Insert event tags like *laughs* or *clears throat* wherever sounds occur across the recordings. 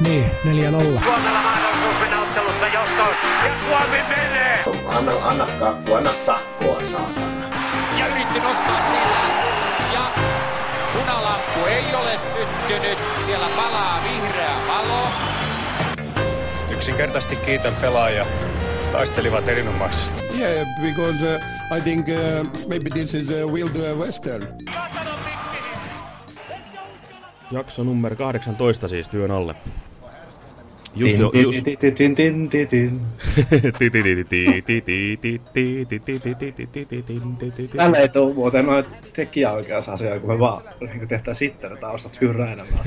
Niin, 4-0. Suomella mahdollisuus mennä ottelussa johtoon. Ja Suomi menee! Anna, anna kakku, anna sakkoa, saatana. Ja yritti nostaa sillä. Ja punalamppu ei ole syttynyt. Siellä palaa vihreä valo. Yksinkertaisesti kiitän pelaajia. Taistelivat erinomaisesti. Yeah, because uh, I think uh, maybe this is a Wild Western. Jakso numero 18 siis työn alle. Tällä ei tule muuten noin tekijäoikeusasioita, kun me vaan niin tehtäisiin sitten taustat hyrräilemään.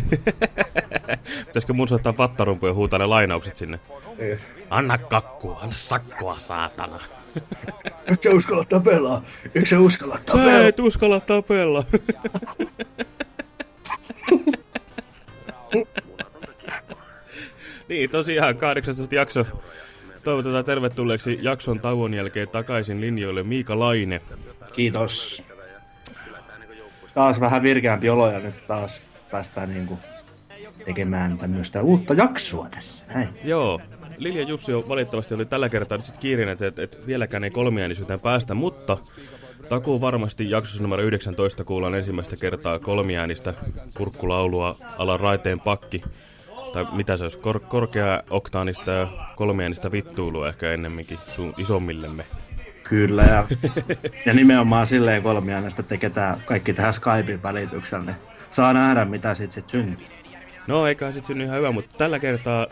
Pitäisikö mun soittaa pattarumpu ja huutaa ne lainaukset sinne? Anna kakkua, anna sakkoa, saatana. Eikö sä uskalla tapella? Eikö sä uskalla Sä tapella? et uskalla tapella. Niin, tosiaan 18 jakso. Toivotetaan tervetulleeksi jakson tauon jälkeen takaisin linjoille Miika Laine. Kiitos. Taas vähän virkeämpi olo ja nyt taas päästään niinku tekemään tämmöistä uutta jaksoa tässä. Näin. Joo, Lilja Jussi on valitettavasti oli tällä kertaa nyt sitten kiireinen, että, että, että vieläkään ei kolmiäänisyyteen päästä, mutta takuu varmasti jaksossa numero 19 kuullaan ensimmäistä kertaa kolmiäänistä kurkkulaulua ala raiteen pakki. Tai mitä se olisi, kor korkea oktaanista ja kolmiäänistä vittuilua ehkä ennemminkin sun isommillemme. Kyllä, ja, ja nimenomaan silleen kolmiainesta teketään kaikki tähän Skypein välityksellä, niin saa nähdä mitä sit sit syntyy. No eikä sitten synny ihan hyvä, mutta tällä kertaa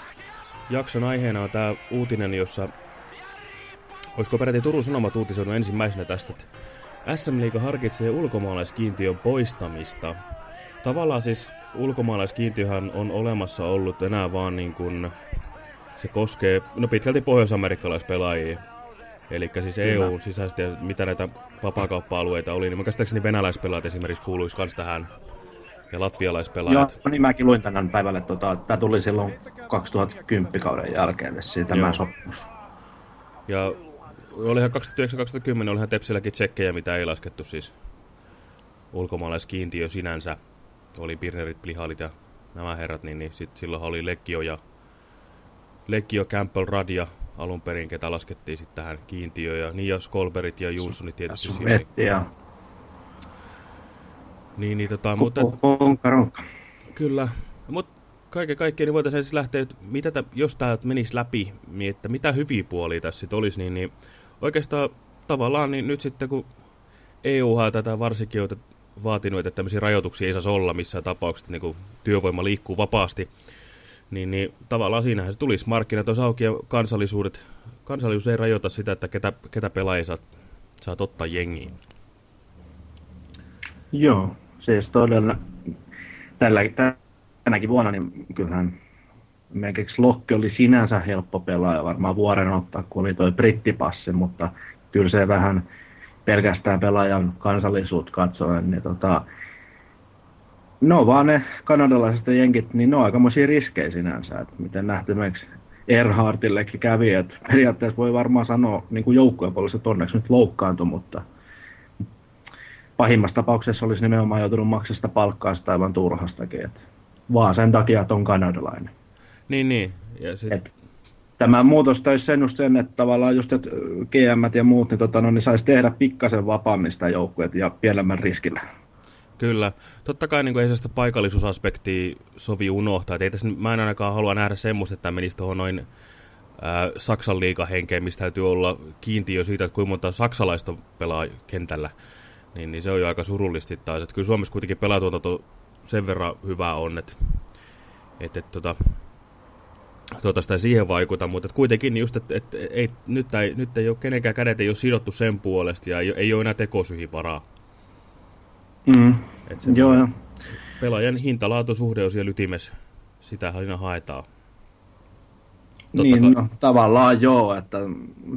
jakson aiheena on tämä uutinen, jossa olisiko peräti Turun Sanomat uutisoinut ensimmäisenä tästä, että SM Liiga harkitsee ulkomaalaiskiintiön poistamista. Tavallaan siis ulkomaalaiskiintiöhän on olemassa ollut enää vaan niin kuin se koskee, no pitkälti pohjois-amerikkalaispelaajia. Eli siis EUn sisäisesti ja mitä näitä vapaakauppa-alueita oli, niin mä käsittääkseni venäläispelaajat esimerkiksi kuuluisi myös tähän ja latvialaispelaajat. Joo, niin mäkin luin tänään päivälle, tota, tämä tuli silloin 2010 kauden jälkeen vissiin tämä Joo. sopimus. Ja olihan 2009-2010 olihan Tepsilläkin tsekkejä, mitä ei laskettu siis ulkomaalaiskiintiö sinänsä. Oli Pirnerit, Plihalit ja nämä herrat, niin, niin sit silloin oli Lekkio ja Lekkio, Campbell, Radia alun perin, ketä laskettiin sitten tähän kiintiöön. Ja niin ja Skolberit ja Julssonit tietysti siinä. ja Niin, niin tota, mutta konkka ronkka. Kyllä, mutta kaiken kaikkiaan niin voitaisiin siis lähteä, että mitä tä, jos tämä menisi läpi, niin että mitä hyviä puolia tässä sitten olisi, niin, niin oikeastaan tavallaan niin nyt sitten kun EU tätä varsinkin on vaatinut, että tämmöisiä rajoituksia ei saisi olla missään tapauksessa, niin kun työvoima liikkuu vapaasti, niin, niin tavallaan siinähän se tulisi markkinat olisi auki ja kansallisuudet, kansallisuus ei rajoita sitä, että ketä, ketä pelaajia saat, saat ottaa jengiin. Joo, siis todella tällä, tänäkin vuonna niin kyllähän esimerkiksi Lokki oli sinänsä helppo pelaaja varmaan vuoden ottaa, kun oli toi brittipassi, mutta kyllä se vähän pelkästään pelaajan kansallisuutta katsoen, niin tota, no vaan ne kanadalaiset ja jenkit, niin ne on aikamoisia riskejä sinänsä, että miten nähtämäksi Erhardillekin kävi, että periaatteessa voi varmaan sanoa niin kuin joukkueen puolesta, että onneksi nyt loukkaantui, mutta pahimmassa tapauksessa olisi nimenomaan joutunut maksaa sitä palkkaa sitä aivan turhastakin, että vaan sen takia, että on kanadalainen. Niin, niin. Ja sit, Et tämä muutos toisi sen just sen, että tavallaan just että GM ja muut, niin, tota, no, niin saisi tehdä pikkasen vapaammin sitä joukkueet ja pienemmän riskillä. Kyllä. Totta kai niin kuin ei sitä paikallisuusaspektia sovi unohtaa. Ei tässä, mä en ainakaan halua nähdä semmoista, että menisi tuohon noin ää, Saksan liigahenkeen, mistä täytyy olla kiintiö siitä, että kuinka monta saksalaista pelaa kentällä. Niin, niin se on jo aika surullisesti taas. Et kyllä Suomessa kuitenkin pelatuotanto sen verran hyvää on, että et, et, tota, tuota sitä siihen vaikuta, mutta et kuitenkin just, että et, ei, nyt, ei, nyt ei ole kenenkään kädet ei ole sidottu sen puolesta ja ei, ei ole enää tekosyihin varaa. Mm. Et se Joo, joo. pelaajan hintalaatusuhde on siellä ytimessä. Sitähän siinä haetaan. Totta Niin, kai- no, tavallaan joo, että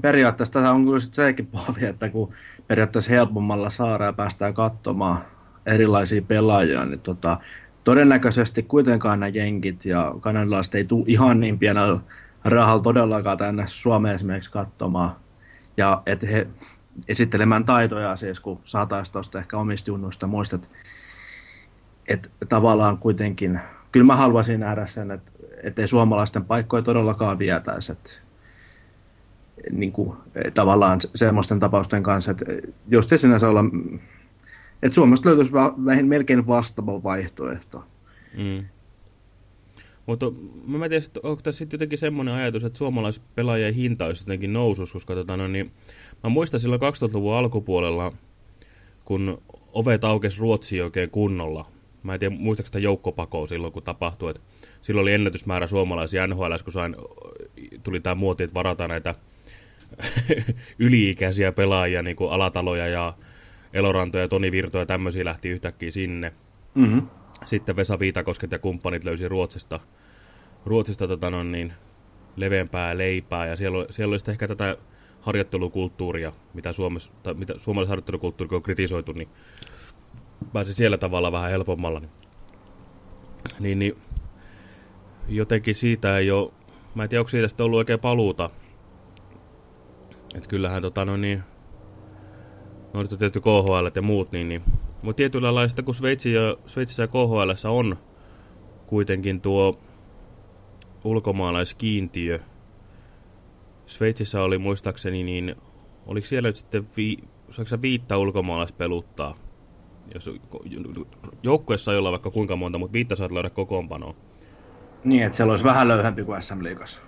periaatteessa tässä on kyllä sit sekin puoli, että kun periaatteessa helpommalla saadaan ja päästään katsomaan erilaisia pelaajia, niin tota, todennäköisesti kuitenkaan nämä jenkit ja kanadalaiset ei tule ihan niin pienellä rahalla todellakaan tänne Suomeen esimerkiksi katsomaan. Ja että he esittelemään taitoja siis, kun saataisiin tuosta ehkä omista junnuista muista, että, että tavallaan kuitenkin, kyllä mä haluaisin nähdä sen, että, ettei suomalaisten paikkoja todellakaan vietäisi. Että, niin kuin, tavallaan semmoisten tapausten kanssa, että jos te sinänsä olla, että Suomesta löytyisi va, melkein vastaava vaihtoehto. Mm. Mutta mä en tiedä, onko tässä sitten jotenkin semmoinen ajatus, että suomalaispelaajien hinta olisi jotenkin nousus, koska tota, no, niin, mä muistan silloin 2000-luvun alkupuolella, kun ovet aukesi Ruotsiin oikein kunnolla. Mä en tiedä, muistaako sitä joukkopakoa silloin, kun tapahtui. Että silloin oli ennätysmäärä suomalaisia NHL, kun sain, tuli tämä muoti, että varataan näitä *laughs* yli-ikäisiä pelaajia, niin kuin Alataloja ja Elorantoja ja Toni Virto ja tämmöisiä lähti yhtäkkiä sinne. Mm -hmm. Sitten Vesa Viitakosket ja kumppanit löysi Ruotsista, Ruotsista tota no, niin, leveämpää leipää ja siellä, siellä oli sitten ehkä tätä harjoittelukulttuuria, mitä, Suomessa, tai mitä suomalaisen harjoittelukulttuuri on kritisoitu, niin pääsi siellä tavalla vähän helpommalla. Niin, niin, niin jotenkin siitä ei ole, mä en tiedä, onko siitä sitten ollut oikein paluuta. Että kyllähän tota no niin, on tietty KHL ja muut, niin, niin mutta tietyllä lailla kun Sveitsi ja, Sveitsissä ja KHL on kuitenkin tuo ulkomaalaiskiintiö. Sveitsissä oli muistaakseni, niin oliko siellä nyt sitten vi, saako viittä ulkomaalaispeluttaa? Jos joukkueessa ei olla vaikka kuinka monta, mutta viittä saat löydä kokoonpanoa. Niin, että siellä olisi vähän löyhempi kuin SM Liigassa.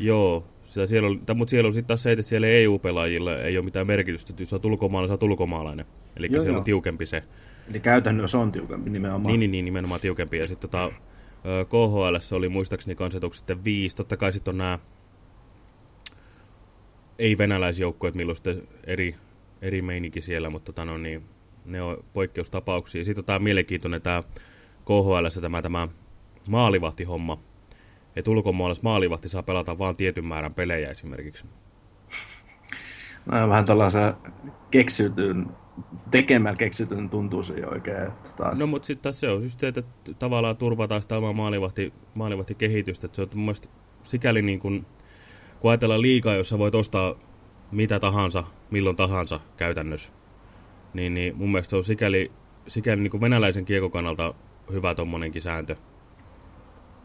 Joo, sitä siellä on, mutta siellä on sitten taas se, että siellä EU-pelaajilla ei ole mitään merkitystä, että jos olet ulkomaalainen, sä oot ulkomaalainen. Eli joo, siellä joo. on tiukempi se. Eli käytännössä on tiukempi nimenomaan. Niin, niin, niin nimenomaan tiukempi. Ja sitten tota, KHL oli muistaakseni kans, että sitten viisi. Totta kai sitten on nämä ei-venäläisjoukkoja, milloin sitten eri, eri meininki siellä, mutta tota, no, niin, ne on poikkeustapauksia. Sitten on tämä mielenkiintoinen tämä KHL tämä, tämä maalivahtihomma, että ulkomaalais maalivahti saa pelata vain tietyn määrän pelejä esimerkiksi. No, vähän tällaisen keksityn, tekemällä keksityn tuntuu se oikein. Tota... No mutta sitten se on just se, että tavallaan turvataan sitä omaa maalivahti, maalivahti-kehitystä. Että se on mun mielestä sikäli niin kuin, kun ajatellaan liikaa, jossa voit ostaa mitä tahansa, milloin tahansa käytännössä, niin, niin mun mielestä se on sikäli, sikäli niin kuin venäläisen kiekon kannalta hyvä tuommoinenkin sääntö.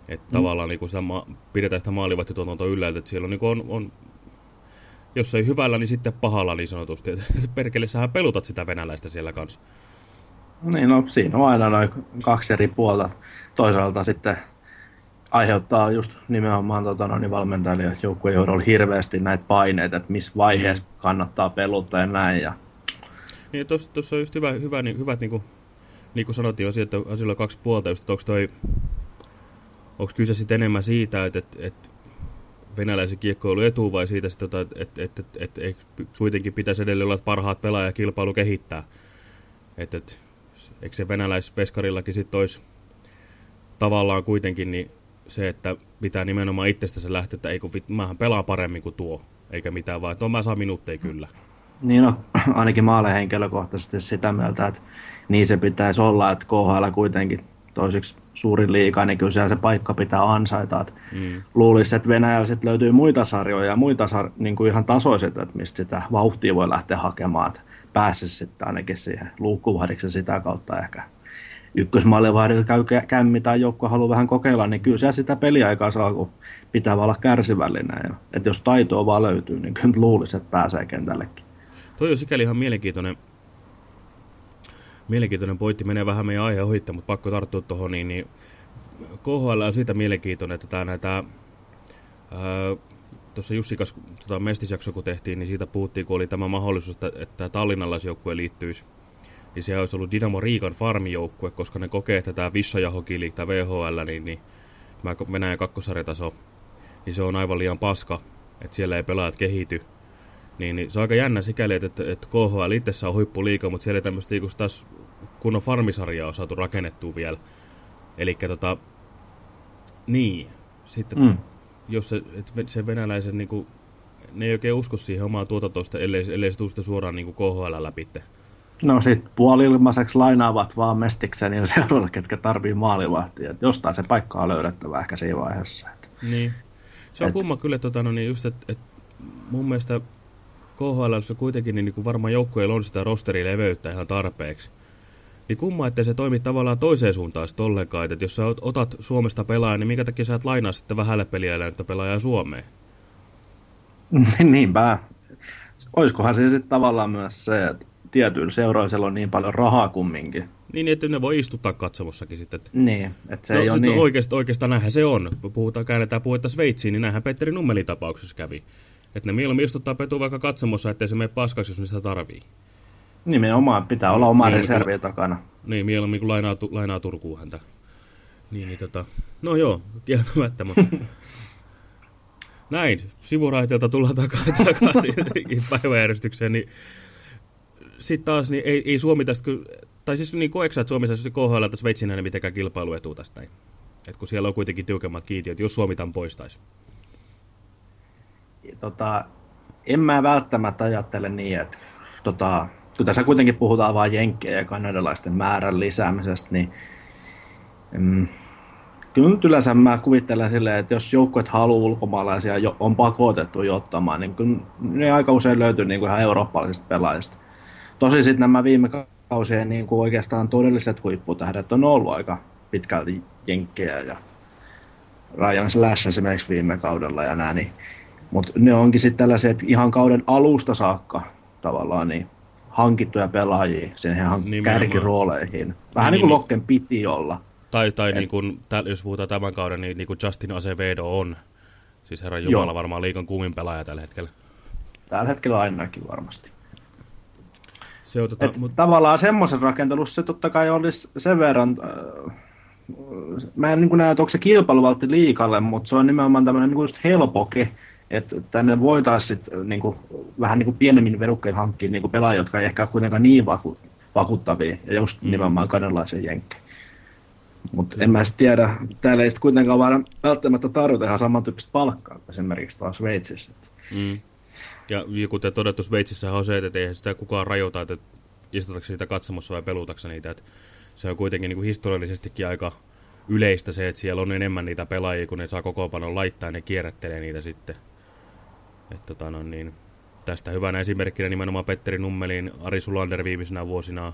Että mm. tavallaan niin sitä ma- pidetään sitä maalivahtituotantoa yllä, että siellä on, niin on, on, jos ei hyvällä, niin sitten pahalla niin sanotusti. Että *laughs* perkele, sähän pelutat sitä venäläistä siellä kanssa. Niin, no siinä on aina noin kaksi eri puolta. Toisaalta sitten aiheuttaa just nimenomaan tota, no, niin valmentajille ja joukkueen johdolla hirveästi näitä paineita, että missä vaiheessa mm. kannattaa peluttaa ja näin. Ja... Niin, tuossa on just hyvä, hyvä, niin, hyvät, niin kuin, niin kuin sanottiin, että asioilla on kaksi puolta, just, että onko toi onko kyse sitten enemmän siitä, että, että, että venäläisen kiekkoilu etu vai siitä, että, että, että, että, että, että kuitenkin pitäisi edelleen olla parhaat pelaajakilpailu kehittää. Että, että eikö se venäläisveskarillakin sitten olisi tavallaan kuitenkin niin se, että pitää nimenomaan itsestä se lähteä, että ei kun mähän pelaan paremmin kuin tuo, eikä mitään vaan, että no mä saan minuutteja kyllä. Niin no, *clears throat* ainakin maalle henkilökohtaisesti sitä mieltä, että niin se pitäisi olla, että KHL kuitenkin toiseksi suurin liiga, niin kyllä se paikka pitää ansaita. mm. Luulisi, että Venäjällä löytyy muita sarjoja ja muita sar- niin kuin ihan tasoiset, että mistä sitä vauhtia voi lähteä hakemaan, että pääsisi sitten ainakin siihen luukkuvahdiksi sitä kautta ehkä ykkösmaalivahdilla käy kämmi tai joku haluaa vähän kokeilla, niin kyllä se sitä peliaikaa saa, kun pitää olla kärsivällinen. Ja, että jos taitoa vaan löytyy, niin kyllä luulisi, että pääsee kentällekin. Toi on sikäli ihan mielenkiintoinen mielenkiintoinen pointti, menee vähän meidän aihe ohittaa, mutta pakko tarttua tuohon, niin, niin KHL on siitä mielenkiintoinen, että tämä näitä, tuossa Jussi kanssa tota mestisjakso kun tehtiin, niin siitä puhuttiin, kun oli tämä mahdollisuus, että, että tallinnalaisjoukkue liittyisi niin se olisi ollut Dynamo Riikan farmijoukkue, koska ne kokee, että tämä Vissaja-hokili, tämä VHL, niin, niin tämä Venäjän kakkosarjataso, niin se on aivan liian paska, että siellä ei pelaajat kehity. Niin, niin se on aika jännä sikäli, että, että, KHL itsessä on huippuliika, mutta siellä ei tämmöistä liikusta taas kunnon farmisarjaa on saatu rakennettua vielä. Eli tota, niin, sitten mm. jos se, se venäläisen, niin kuin, ne ei oikein usko siihen omaa tuotantoista, ellei, ellei se tule sitä suoraan niin KHL läpi. No sitten puoli-ilmaiseksi lainaavat vaan Mestiksen ja seuraavalle, ketkä tarvii maalivahtia. Jostain se paikka on löydettävä ehkä siinä vaiheessa. Että. Niin. Se on et... kumma kyllä, tota, no niin just, että et, mun mielestä KHL kuitenkin niin, niin kuin varmaan joukkueilla on sitä rosterileveyttä ihan tarpeeksi. Niin kumma, että se toimii tavallaan toiseen suuntaan sitten ollenkaan. Että jos sä otat Suomesta pelaajan, niin minkä takia sä et lainaa sitten vähälle peliäläintä pelaajaa Suomeen? *laughs* Niinpä. Olisikohan se sitten tavallaan myös se, että tietyillä seuroisella on niin paljon rahaa kumminkin. Niin, että ne voi istuttaa katsomossakin sitten. Että... Niin, että se no, ei ole niin... Oikeastaan, oikeastaan näinhän se on. Puhutaan, käännetään puhetta Sveitsiin, niin näinhän Petteri Nummelin tapauksessa kävi. Että ne mieluummin istuttaa Petu vaikka katsomossa, ettei se mene paskaksi, jos ne sitä tarvii. Nimenomaan, pitää olla oma reservi kun, takana. Niin, mieluummin kuin lainaa, lainaa Turkuun häntä. Niin, niin tota, no joo, kieltämättä, mutta *laughs* näin, sivuraiteelta tullaan takaisin, *laughs* takaisin päiväjärjestykseen, niin sitten taas niin ei, ei Suomi tästä, tai siis niin koeksä, että Suomi saisi KHL tai Sveitsin näin mitenkään kilpailuetu tästä näin. Et kun siellä on kuitenkin tiukemmat kiintiöt, jos Suomi tämän poistaisi. Tota, en mä välttämättä ajattele niin, että tota, kun tässä kuitenkin puhutaan vain jenkkejä ja kanadalaisten määrän lisäämisestä, niin mm, kyllä nyt yleensä mä kuvittelen silleen, että jos joukkueet haluaa ulkomaalaisia jo, on pakotettu jottamaan, niin kyllä ne aika usein löytyy niin kuin ihan eurooppalaisista pelaajista. Tosi sitten nämä viime kausien niin kuin oikeastaan todelliset huipputähdet on ollut aika pitkälti jenkkejä ja Ryan Slash esimerkiksi viime kaudella ja näin. Niin. Mutta ne onkin sitten tällaiset ihan kauden alusta saakka tavallaan niin hankittuja pelaajia sen ihan kärkirooleihin. Vähän niin, niin kuin Lokken piti olla. Tai, tai niin kuin, jos puhutaan tämän kauden, niin, niin kuin Justin Acevedo on. Siis herran Jumala Joo. varmaan liikan kuumin pelaaja tällä hetkellä. Tällä hetkellä ainakin varmasti. Se on, tota, mut... Tavallaan semmoisen rakentelussa se totta kai olisi sen verran... Äh, mä en niin näe, että onko se kilpailuvaltti liikalle, mutta se on nimenomaan tämmöinen niin just helpoke, että tänne voitaisiin niin kuin, vähän niin kuin pienemmin verukkein hankkia niin kuin pelaajia, jotka ei ehkä ole kuitenkaan niin vaku, vakuuttavia, ja just mm. nimenomaan kanalaisen jenkkejä. Mutta en mä tiedä, täällä ei sitten kuitenkaan vaan välttämättä tarvita ihan samantyyppistä palkkaa esimerkiksi taas Sveitsissä. Mm. Ja kuten todettu, Sveitsissä on se, että eihän sitä kukaan rajoita, että istutatko sitä katsomossa vai pelutaksa niitä. Että se on kuitenkin niin kuin historiallisestikin aika yleistä se, että siellä on enemmän niitä pelaajia, kun ne saa koko panon laittaa ja ne kierrättelee niitä sitten. Että tota, no, niin, tästä hyvänä esimerkkinä nimenomaan Petteri Nummelin, Ari Sulander viimeisenä vuosina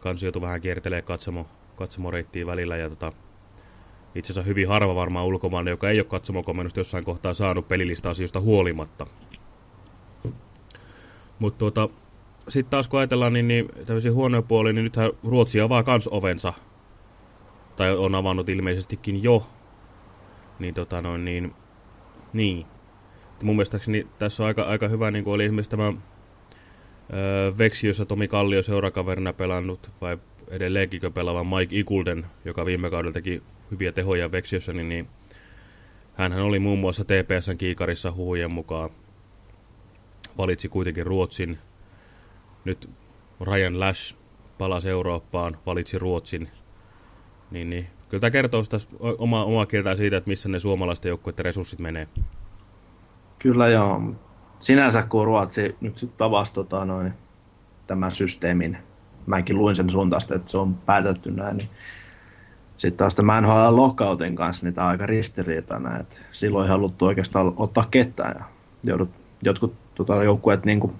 kanssa joutui vähän kiertelee katsomo, katsomoreittiin välillä ja tota, itse asiassa hyvin harva varmaan ulkomaille, joka ei ole katsomokomennusta jossain kohtaa saanut pelillistä asioista huolimatta. Mutta tuota, sitten taas kun ajatellaan niin, niin tämmöisiä huonoja puolia, niin nythän Ruotsi avaa kans ovensa. Tai on avannut ilmeisestikin jo. Niin tota noin niin, niin. Mun mielestäni tässä on aika, aika hyvä, niin kuin oli esimerkiksi tämä öö, Veksi, jossa Tomi Kallio seurakaverina pelannut, vai edelleenkin pelaavan Mike Ikulden, joka viime kaudella teki hyviä tehoja Veksiossa, niin, niin hänhän oli muun muassa TPSn kiikarissa huhujen mukaan valitsi kuitenkin Ruotsin. Nyt Ryan Lash palasi Eurooppaan, valitsi Ruotsin. Niin, niin. Kyllä tämä kertoo sitä omaa, omaa kieltään siitä, että missä ne suomalaisten joukkueiden resurssit menee. Kyllä joo. Sinänsä kun Ruotsi nyt tavasi tota, noin, tämän systeemin, mäkin luin sen suuntaista, että se on päätetty näin, niin sitten taas tämän NHL lockoutin kanssa niitä aika ristiriitana, että silloin ei haluttu oikeastaan ottaa ketään ja joudut, jotkut tota, joukkueet niin kuin,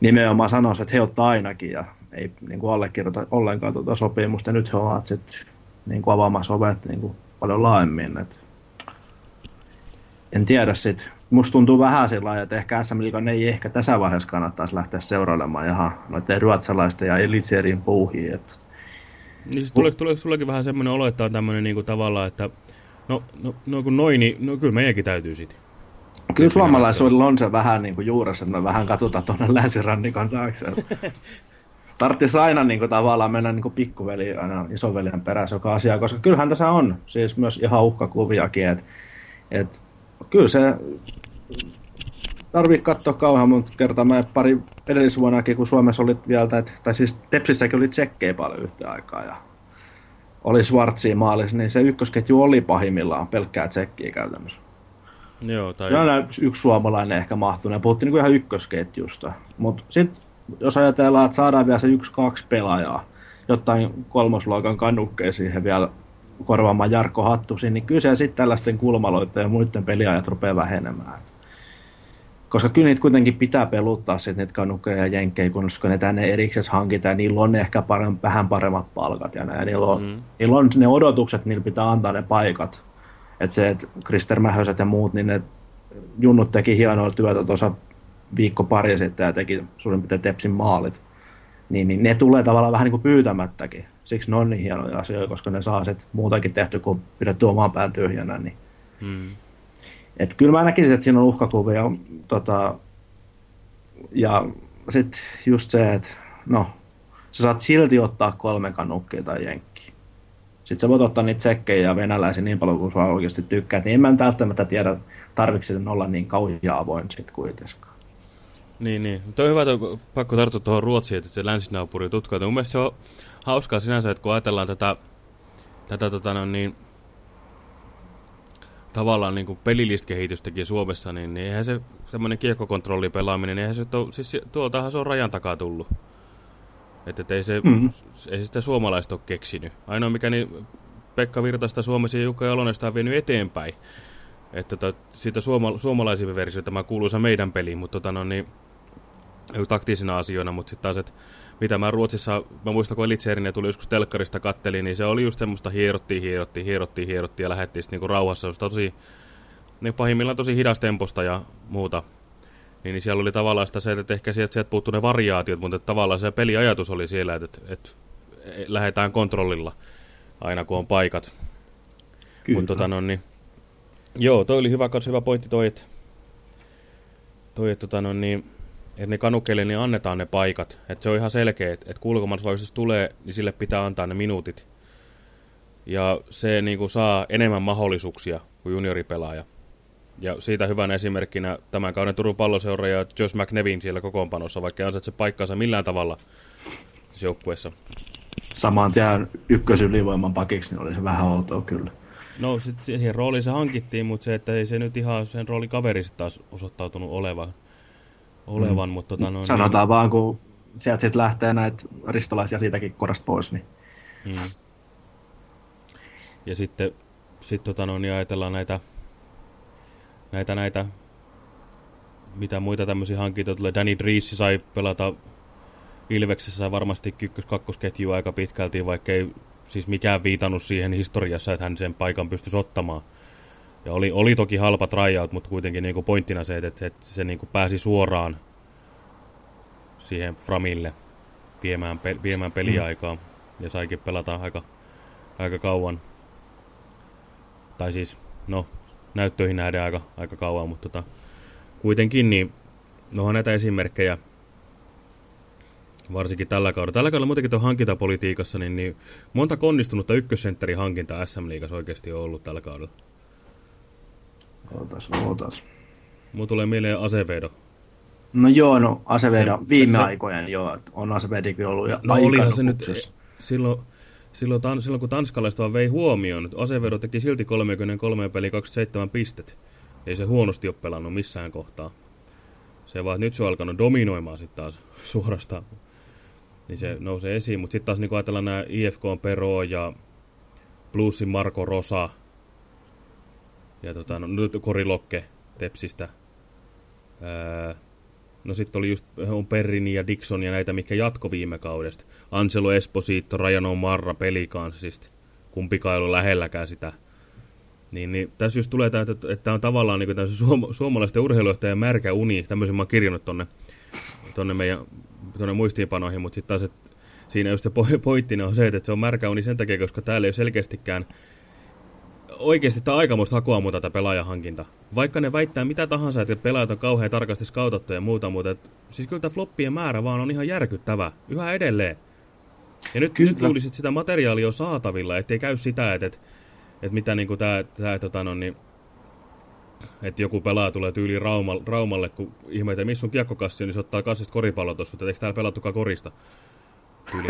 nimenomaan sanoisi, että he ottaa ainakin ja ei niin kuin allekirjoita ollenkaan tuota sopimusta. Nyt he ovat sitten niin kuin avaamassa ovet niin kuin paljon laajemmin. Et en tiedä sitten. Musta tuntuu vähän sillä että ehkä SM Liigan ei ehkä tässä vaiheessa kannattaisi lähteä seurailemaan ihan noiden ruotsalaisten ja elitserien puuhiin. Että niin siis tulee, tulee sullekin vähän semmoinen olo, että on tämmöinen niin kuin tavallaan, että no, no, no kun noin, niin no, kyllä meidänkin täytyy sitten. Kyllä suomalaisuudella on se vähän niin kuin juuressa, että me vähän katsotaan tuonne länsirannikon taakse. *laughs* Tarvitsisi aina niin kuin, tavallaan mennä niin kuin pikkuveli aina isoveljen perässä joka asia, koska kyllähän tässä on siis myös ihan uhkakuviakin, että et, kyllä se tarvii katsoa kauhean monta kertaa. Mä pari edellisvuonnakin, kun Suomessa oli vielä, että, tai siis Tepsissäkin oli tsekkejä paljon yhtä aikaa ja oli Schwarzia maalissa, niin se ykkösketju oli pahimmillaan pelkkää tsekkiä käytännössä. Joo, tai... Ja yksi suomalainen ehkä mahtuu, ne puhuttiin niin ihan ykkösketjusta. Mutta sitten jos ajatellaan, että saadaan vielä se yksi-kaksi pelaajaa, jotain kolmosluokan kannukkeja siihen vielä korvaamaan Jarkko Hattusi, niin kyllä se sitten tällaisten kulmaloiden ja muiden peliajat rupeaa vähenemään koska kyllä niitä kuitenkin pitää peluttaa sitten niitä kanukkeja ja jenkkejä, koska ne tänne erikseen hankitaan, ja niillä on ehkä parem, vähän paremmat palkat ja näin. Niillä on, mm. niillä on ne odotukset, niillä pitää antaa ne paikat. Että se, että Krister Mähöset ja muut, niin ne junnut teki hienoa työtä tuossa viikko pari sitten ja teki suurin piirtein Tepsin maalit. Niin, niin ne tulee tavallaan vähän niin kuin pyytämättäkin. Siksi ne on niin hienoja asioita, koska ne saa sitten muutakin tehty, kun pidetty oman pään tyhjänä. Niin. Hmm. Et kyllä mä näkisin, että siinä on uhkakuvia. Tota, ja sitten just se, että no, sä saat silti ottaa kolme kanukkia tai jenkkiä. Sitten sä voit ottaa niitä tsekkejä ja venäläisiä niin paljon kuin sua oikeasti tykkää. Niin en mä välttämättä tiedä, tarvitsi sen olla niin kauhean avoin sitten kuitenkaan. Niin, niin. Mutta on hyvä, että on pakko tarttua tuohon Ruotsiin, että se länsinaapuri tutkaitu. Mun mielestä se on hauskaa sinänsä, että kun ajatellaan tätä, tätä tota, no, niin, tavallaan niin kuin pelillistä kehitystäkin Suomessa, niin, niin eihän se semmoinen kiekkokontrolli pelaaminen, eihän se, to, siis tuoltahan se on rajan takaa tullut. Että et ei, se, mm. ei sitä suomalaista ole keksinyt. Ainoa mikä niin Pekka Virtasta Suomessa ja Jukka Jalonesta on vienyt eteenpäin. Että tota, siitä suoma, suomalaisia versioita tämä kuuluisa meidän peliin, mutta tota, no, niin, taktisina asioina, mutta sitten taas, että mitä mä Ruotsissa, mä muistan kun Elitserinen tuli joskus telkkarista katteli, niin se oli just semmoista hierottiin, hierottiin, hierottiin, hierottiin ja lähdettiin sitten niinku rauhassa, tosi, niin pahimmillaan tosi hidastemposta ja muuta. Niin, niin siellä oli tavallaan sitä se, että ehkä sieltä, sieltä puuttuu ne variaatiot, mutta tavallaan se peliajatus oli siellä, että, että, että lähdetään kontrollilla aina kun on paikat. Mutta tota no, niin, joo, toi oli hyvä, hyvä pointti toi, että toi, että tota no, niin, että ne kanukeille niin annetaan ne paikat. Että se on ihan selkeä, että, että jos tulee, niin sille pitää antaa ne minuutit. Ja se niin kuin saa enemmän mahdollisuuksia kuin junioripelaaja. Ja siitä hyvän esimerkkinä tämän kauden Turun palloseura ja Josh McNevin siellä kokoonpanossa, vaikka ansaitse paikkaansa millään tavalla joukkueessa. Samaan tien ykkösylivoiman pakiksi, niin oli se vähän outoa kyllä. No sitten siihen rooliin se hankittiin, mutta se, että ei se nyt ihan sen roolin kaveri taas osoittautunut olevan olevan, mm. mutta tota, no, Sanotaan niin... vaan, kun sieltä sitten lähtee näitä ristolaisia siitäkin korasta pois, niin... Mm. Ja sitten sit, tota, no, niin ajatellaan näitä, näitä, näitä, mitä muita tämmöisiä hankintoja tulee. Danny Driessi sai pelata Ilveksessä varmasti ykkös-kakkosketju aika pitkälti, vaikka ei siis mikään viitannut siihen historiassa, että hän sen paikan pystyisi ottamaan. Ja oli, oli toki halpa tryout, mutta kuitenkin niin kuin pointtina se, että, että se niin kuin pääsi suoraan siihen Framille viemään, pe viemään peliaikaa. Mm. Ja saikin pelata aika, aika kauan. Tai siis, no, näyttöihin nähdään aika, aika kauan, mutta tota, kuitenkin niin, nohan näitä esimerkkejä, varsinkin tällä kaudella. Tällä kaudella muutenkin tuon hankintapolitiikassa, niin, niin monta konnistunutta ykkössentterin hankintaa SM-liigassa oikeasti on ollut tällä kaudella. Ootas, ootas. Mun tulee mieleen Asevedo. No joo, no Asevedo se, viime se, aikojen joo, on Asevedikin ollut ja No olihan se nyt silloin, silloin, tan, silloin kun tanskalaiset vaan vei huomioon, Asevedo teki silti 33 peli 27 pistet. Ei se huonosti ole pelannut missään kohtaa. Se vaan, nyt se on alkanut dominoimaan sitten taas *laughs* suorastaan. Niin se nousee esiin, mutta sitten taas niin ajatellaan nämä IFK Pero ja Bluesin Marko Rosa – ja tota, no, nyt Korilokke Tepsistä. Ää, no sitten oli just on Perrini ja Dixon ja näitä, mikä jatko viime kaudesta. Angelo Esposito, Rajano Marra pelikanssista. Kumpikaan ei ollut lähelläkään sitä. Niin, niin tässä just tulee tämä, että, että on tavallaan niin suom suomalaisten urheilujohtajan märkä uni. Tämmöisen mä oon kirjannut tonne, tonne meidän tonne muistiinpanoihin, mutta sitten taas, että siinä just se pointtinen on se, että se on märkä uni sen takia, koska täällä ei ole selkeästikään oikeasti tämä aikamoista hakua muuta tätä pelaajahankinta. Vaikka ne väittää mitä tahansa, että pelaajat on kauhean tarkasti skautattu ja muuta, mutta et, siis kyllä tämä floppien määrä vaan on ihan järkyttävä. Yhä edelleen. Ja nyt, nyt luulisit, että sitä materiaalia on saatavilla, ettei käy sitä, että, että, että mitä niin tämä, tämä tota, no, niin, että joku pelaaja tulee tyyliin Raumalle, Raumalle kun ihmeitä, missä on kiekkokassi, niin se ottaa kassista koripallo tuossa, että eikö täällä pelattukaan korista tyyli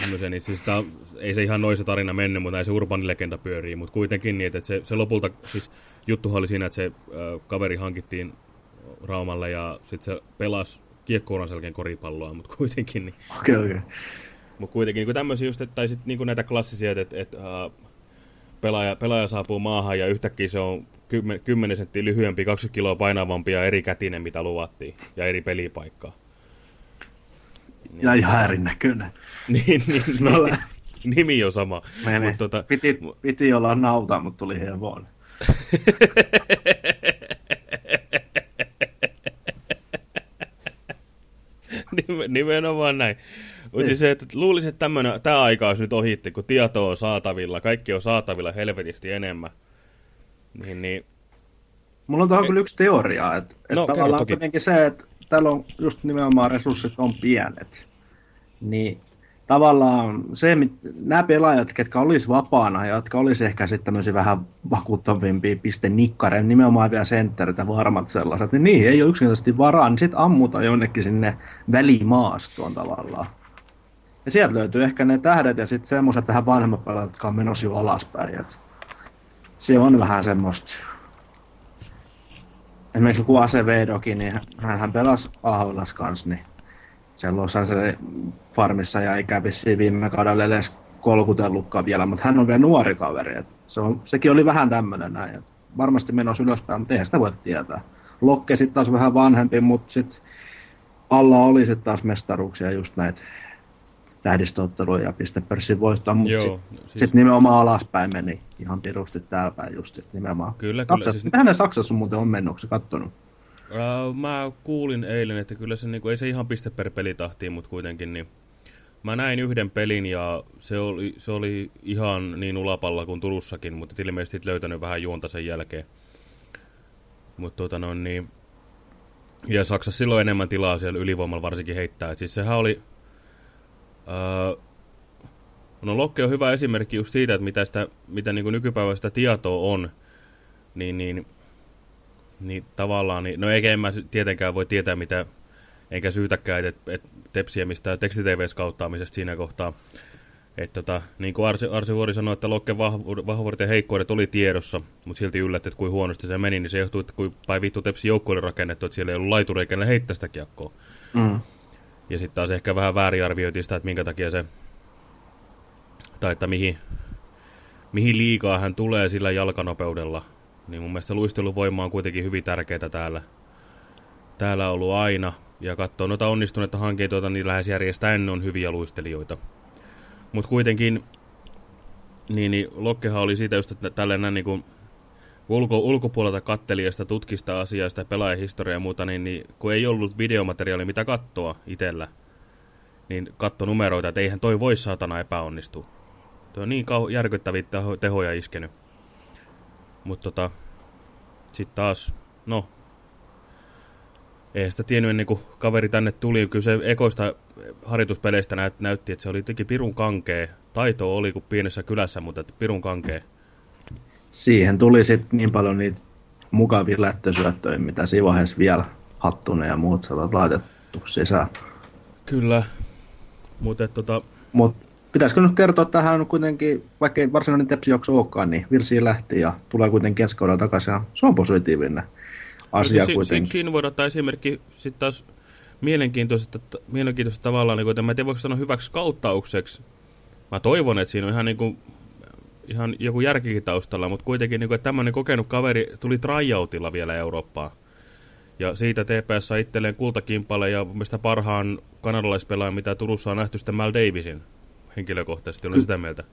tämmöisen, niin siis tää, ei se ihan noin se tarina mennyt, mutta näin se urbanilegenda pyörii, mutta kuitenkin niin, että se, se lopulta, siis juttuhan oli siinä, että se äh, kaveri hankittiin Raumalle ja sitten se pelasi kiekkouran selkeän koripalloa, mutta kuitenkin niin. Okei, okay, okei. Okay. Mutta kuitenkin niin tämmöisiä just, että, tai sitten niin näitä klassisia, että, että äh, pelaaja, pelaaja saapuu maahan ja yhtäkkiä se on 10, 10 senttiä lyhyempi, 20 kiloa painavampi ja eri kätinen, mitä luvattiin, ja eri pelipaikkaa. Ja ihan äärinnäköinen. *laughs* niin, niin, No, niin, nimi on sama. Mene. Mut tota, Piti, piti olla nauta, mutta tuli hevonen. *laughs* Nime- Nimenomaan näin. Mutta siis että luulisin, että tämä aika olisi nyt ohitti, kun tietoa on saatavilla, kaikki on saatavilla helvetisti enemmän. Niin, niin Mulla on tuohon kyllä yksi teoria, että, että No, tavallaan toki. kuitenkin se, että täällä on just nimenomaan resurssit on pienet. Niin tavallaan se, mit- nämä pelaajat, ketkä olisi vapaana ja jotka olisi ehkä sitten tämmöisiä vähän vakuuttavimpia pistenikkareja, nimenomaan vielä sentterit ja varmat sellaiset, niin niihin ei ole yksinkertaisesti varaa, niin sitten ammutaan jonnekin sinne välimaastoon tavallaan. Ja sieltä löytyy ehkä ne tähdet ja sitten semmoiset vähän vanhemmat pelaajat, jotka on menossa jo alaspäin. Et se on vähän semmoista esimerkiksi joku Acevedokin, niin hän, hän pelasi AHLs kanssa, niin siellä Los Angeles farmissa ja käy vissiin viime kaudella edes kolkutellutkaan vielä, mutta hän on vielä nuori kaveri. Et se on, sekin oli vähän tämmöinen näin. Et varmasti menossa ylöspäin, mutta eihän sitä voi tietää. Lokke sitten taas vähän vanhempi, mutta sitten alla oli sitten taas mestaruuksia just näitä tähdistöotteluja ja pistepörssin voittoa, mutta Joo, sitten siis- sit nimenomaan alaspäin meni ihan pirusti täällä päin just sit nimenomaan. Kyllä, kyllä, Saksassa, siis- Mitähän ne Saksassa muuten on mennyt, onko se kattonut? Äh, mä kuulin eilen, että kyllä se niinku, ei se ihan piste per peli tahtiin, mutta kuitenkin niin Mä näin yhden pelin ja se oli, se oli ihan niin ulapalla kuin Turussakin, mutta ilmeisesti löytänyt vähän juonta sen jälkeen. Mutta tota no niin... Ja Saksassa silloin enemmän tilaa siellä ylivoimalla varsinkin heittää. Et siis sehän oli... Ää, no Lokke on hyvä esimerkki just siitä, että mitä, sitä, mitä niin nykypäiväistä tietoa on. Niin, niin niin tavallaan, niin, no eikä en mä tietenkään voi tietää mitä, enkä syytäkään, että et, Tepsiä mistään tekstitv-skauttaamisesta siinä kohtaa. Että tota, niin kuin Arsi, Arsi Vuori sanoi, että vahvu, vahvuudet ja heikkoudet oli tiedossa, mutta silti yllätti, että kuin huonosti se meni, niin se johtuu, että kuin päin vittu Tepsi joukko oli rakennettu, että siellä ei ollut laituri eikä ne heittää sitä kiekkoa. Mm. Ja sitten taas ehkä vähän väärin arvioitiin sitä, että minkä takia se, tai että mihin, mihin liikaa hän tulee sillä jalkanopeudella. Niin mun mielestä luisteluvoima on kuitenkin hyvin tärkeää täällä. Täällä on ollut aina. Ja katsoo noita onnistuneita hankkeita, niin lähes järjestäen on hyviä luistelijoita. Mutta kuitenkin, niin, niin Lokkehan oli siitä just, että tällainen niin kuin ulko, ulkopuolelta kattelijasta tutkista asiasta, pelaajahistoriaa ja muuta, niin, niin kun ei ollut videomateriaalia, mitä katsoa itsellä, niin katto numeroita, että eihän toi voi saatana epäonnistua. Tuo on niin järkyttäviä teho- tehoja iskenyt. Mutta tota, sitten taas, no, ei sitä tiennyt ennen kuin kaveri tänne tuli. Kyllä se ekoista harjoituspeleistä näyt, näytti, että se oli jotenkin pirun kankee. Taito oli kuin pienessä kylässä, mutta pirun kankee. Siihen tuli sitten niin paljon niitä mukavia lättösyöttöjä, mitä siinä vaiheessa vielä Hattunen ja muut saat laitettu sisään. Kyllä, mutta tota, Mutta pitäisikö nyt kertoa tähän kuitenkin, vaikka ei varsinainen tepsijakso olekaan, niin Virsiin lähti ja tulee kuitenkin ensi kaudella takaisin ja se on positiivinen asia no, si- kuitenkin. Si- siinä voidaan ottaa esimerkki sitten taas mielenkiintoista, mielenkiintoista tavallaan, niin kuin, että mä en tiedä voiko sanoa hyväksi kauttaukseksi. Mä toivon, että siinä on ihan, niin kuin, ihan joku järkikin taustalla, mutta kuitenkin niin kuin, että tämmöinen kokenut kaveri tuli tryoutilla vielä Eurooppaan. Ja siitä TPS sai itselleen kultakimpale ja mielestä parhaan kanadalaispelaajan, mitä Turussa on nähty, sitten Mal Davisin henkilökohtaisesti, olen sitä mieltä.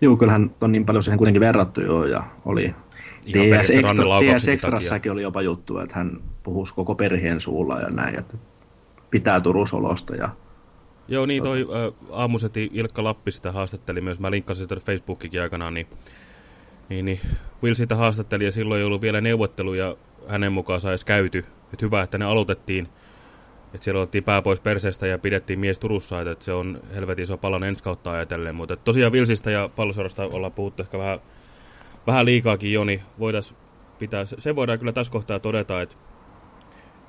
Joo, kyllähän on niin paljon siihen kuitenkin verrattu jo ja oli TS, Extra, TS Extrassakin oli jopa juttu, että hän puhuisi koko perheen suulla ja näin, että pitää Turusolosta ja Joo, niin toi ä, aamuseti Ilkka Lappi sitä haastatteli myös. Mä linkkasin sitä Facebookikin aikanaan, niin, niin, niin Will sitä haastatteli ja silloin ei ollut vielä neuvotteluja hänen mukaan edes käyty. Että hyvä, että ne aloitettiin. Että siellä oltiin pää pois perseestä ja pidettiin mies Turussa, että, että se on helvetin iso palan ensi kautta ajatellen. Mutta tosiaan Vilsistä ja palloseurasta ollaan puhuttu ehkä vähän, vähän liikaakin jo, niin voidaan pitää, se- se voidaan kyllä tässä kohtaa todeta, että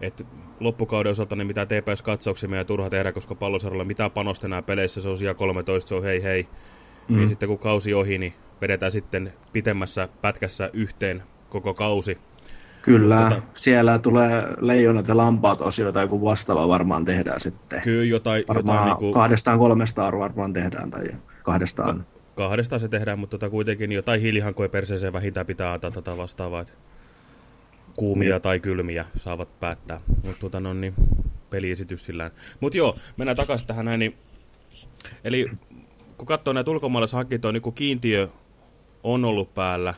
että loppukauden osalta niin mitä TPS-katsauksia meidän turha tehdä, koska pallosarjalla mitä panosta enää peleissä, se on siellä 13, se on hei hei. Mm. Ja sitten kun kausi ohi, niin vedetään sitten pitemmässä pätkässä yhteen koko kausi. Kyllä, Tota- siellä tulee leijonat ja lampaat osio tai joku vastaava varmaan tehdään sitten. Kyllä jotain, varmaan jotain niinku... niinku, kahdestaan kolmesta varmaan tehdään tai kahdestaan kahdesta se tehdään, mutta tota kuitenkin jotain hiilihankoja perseeseen vähintään pitää antaa tota vastaavaa, että kuumia tai kylmiä saavat päättää. Mutta tota no niin, peliesitys sillään. Mutta joo, mennään takaisin tähän näin, niin, eli kun katsoo näitä ulkomaalaishankintoja, niin kun kiintiö on ollut päällä,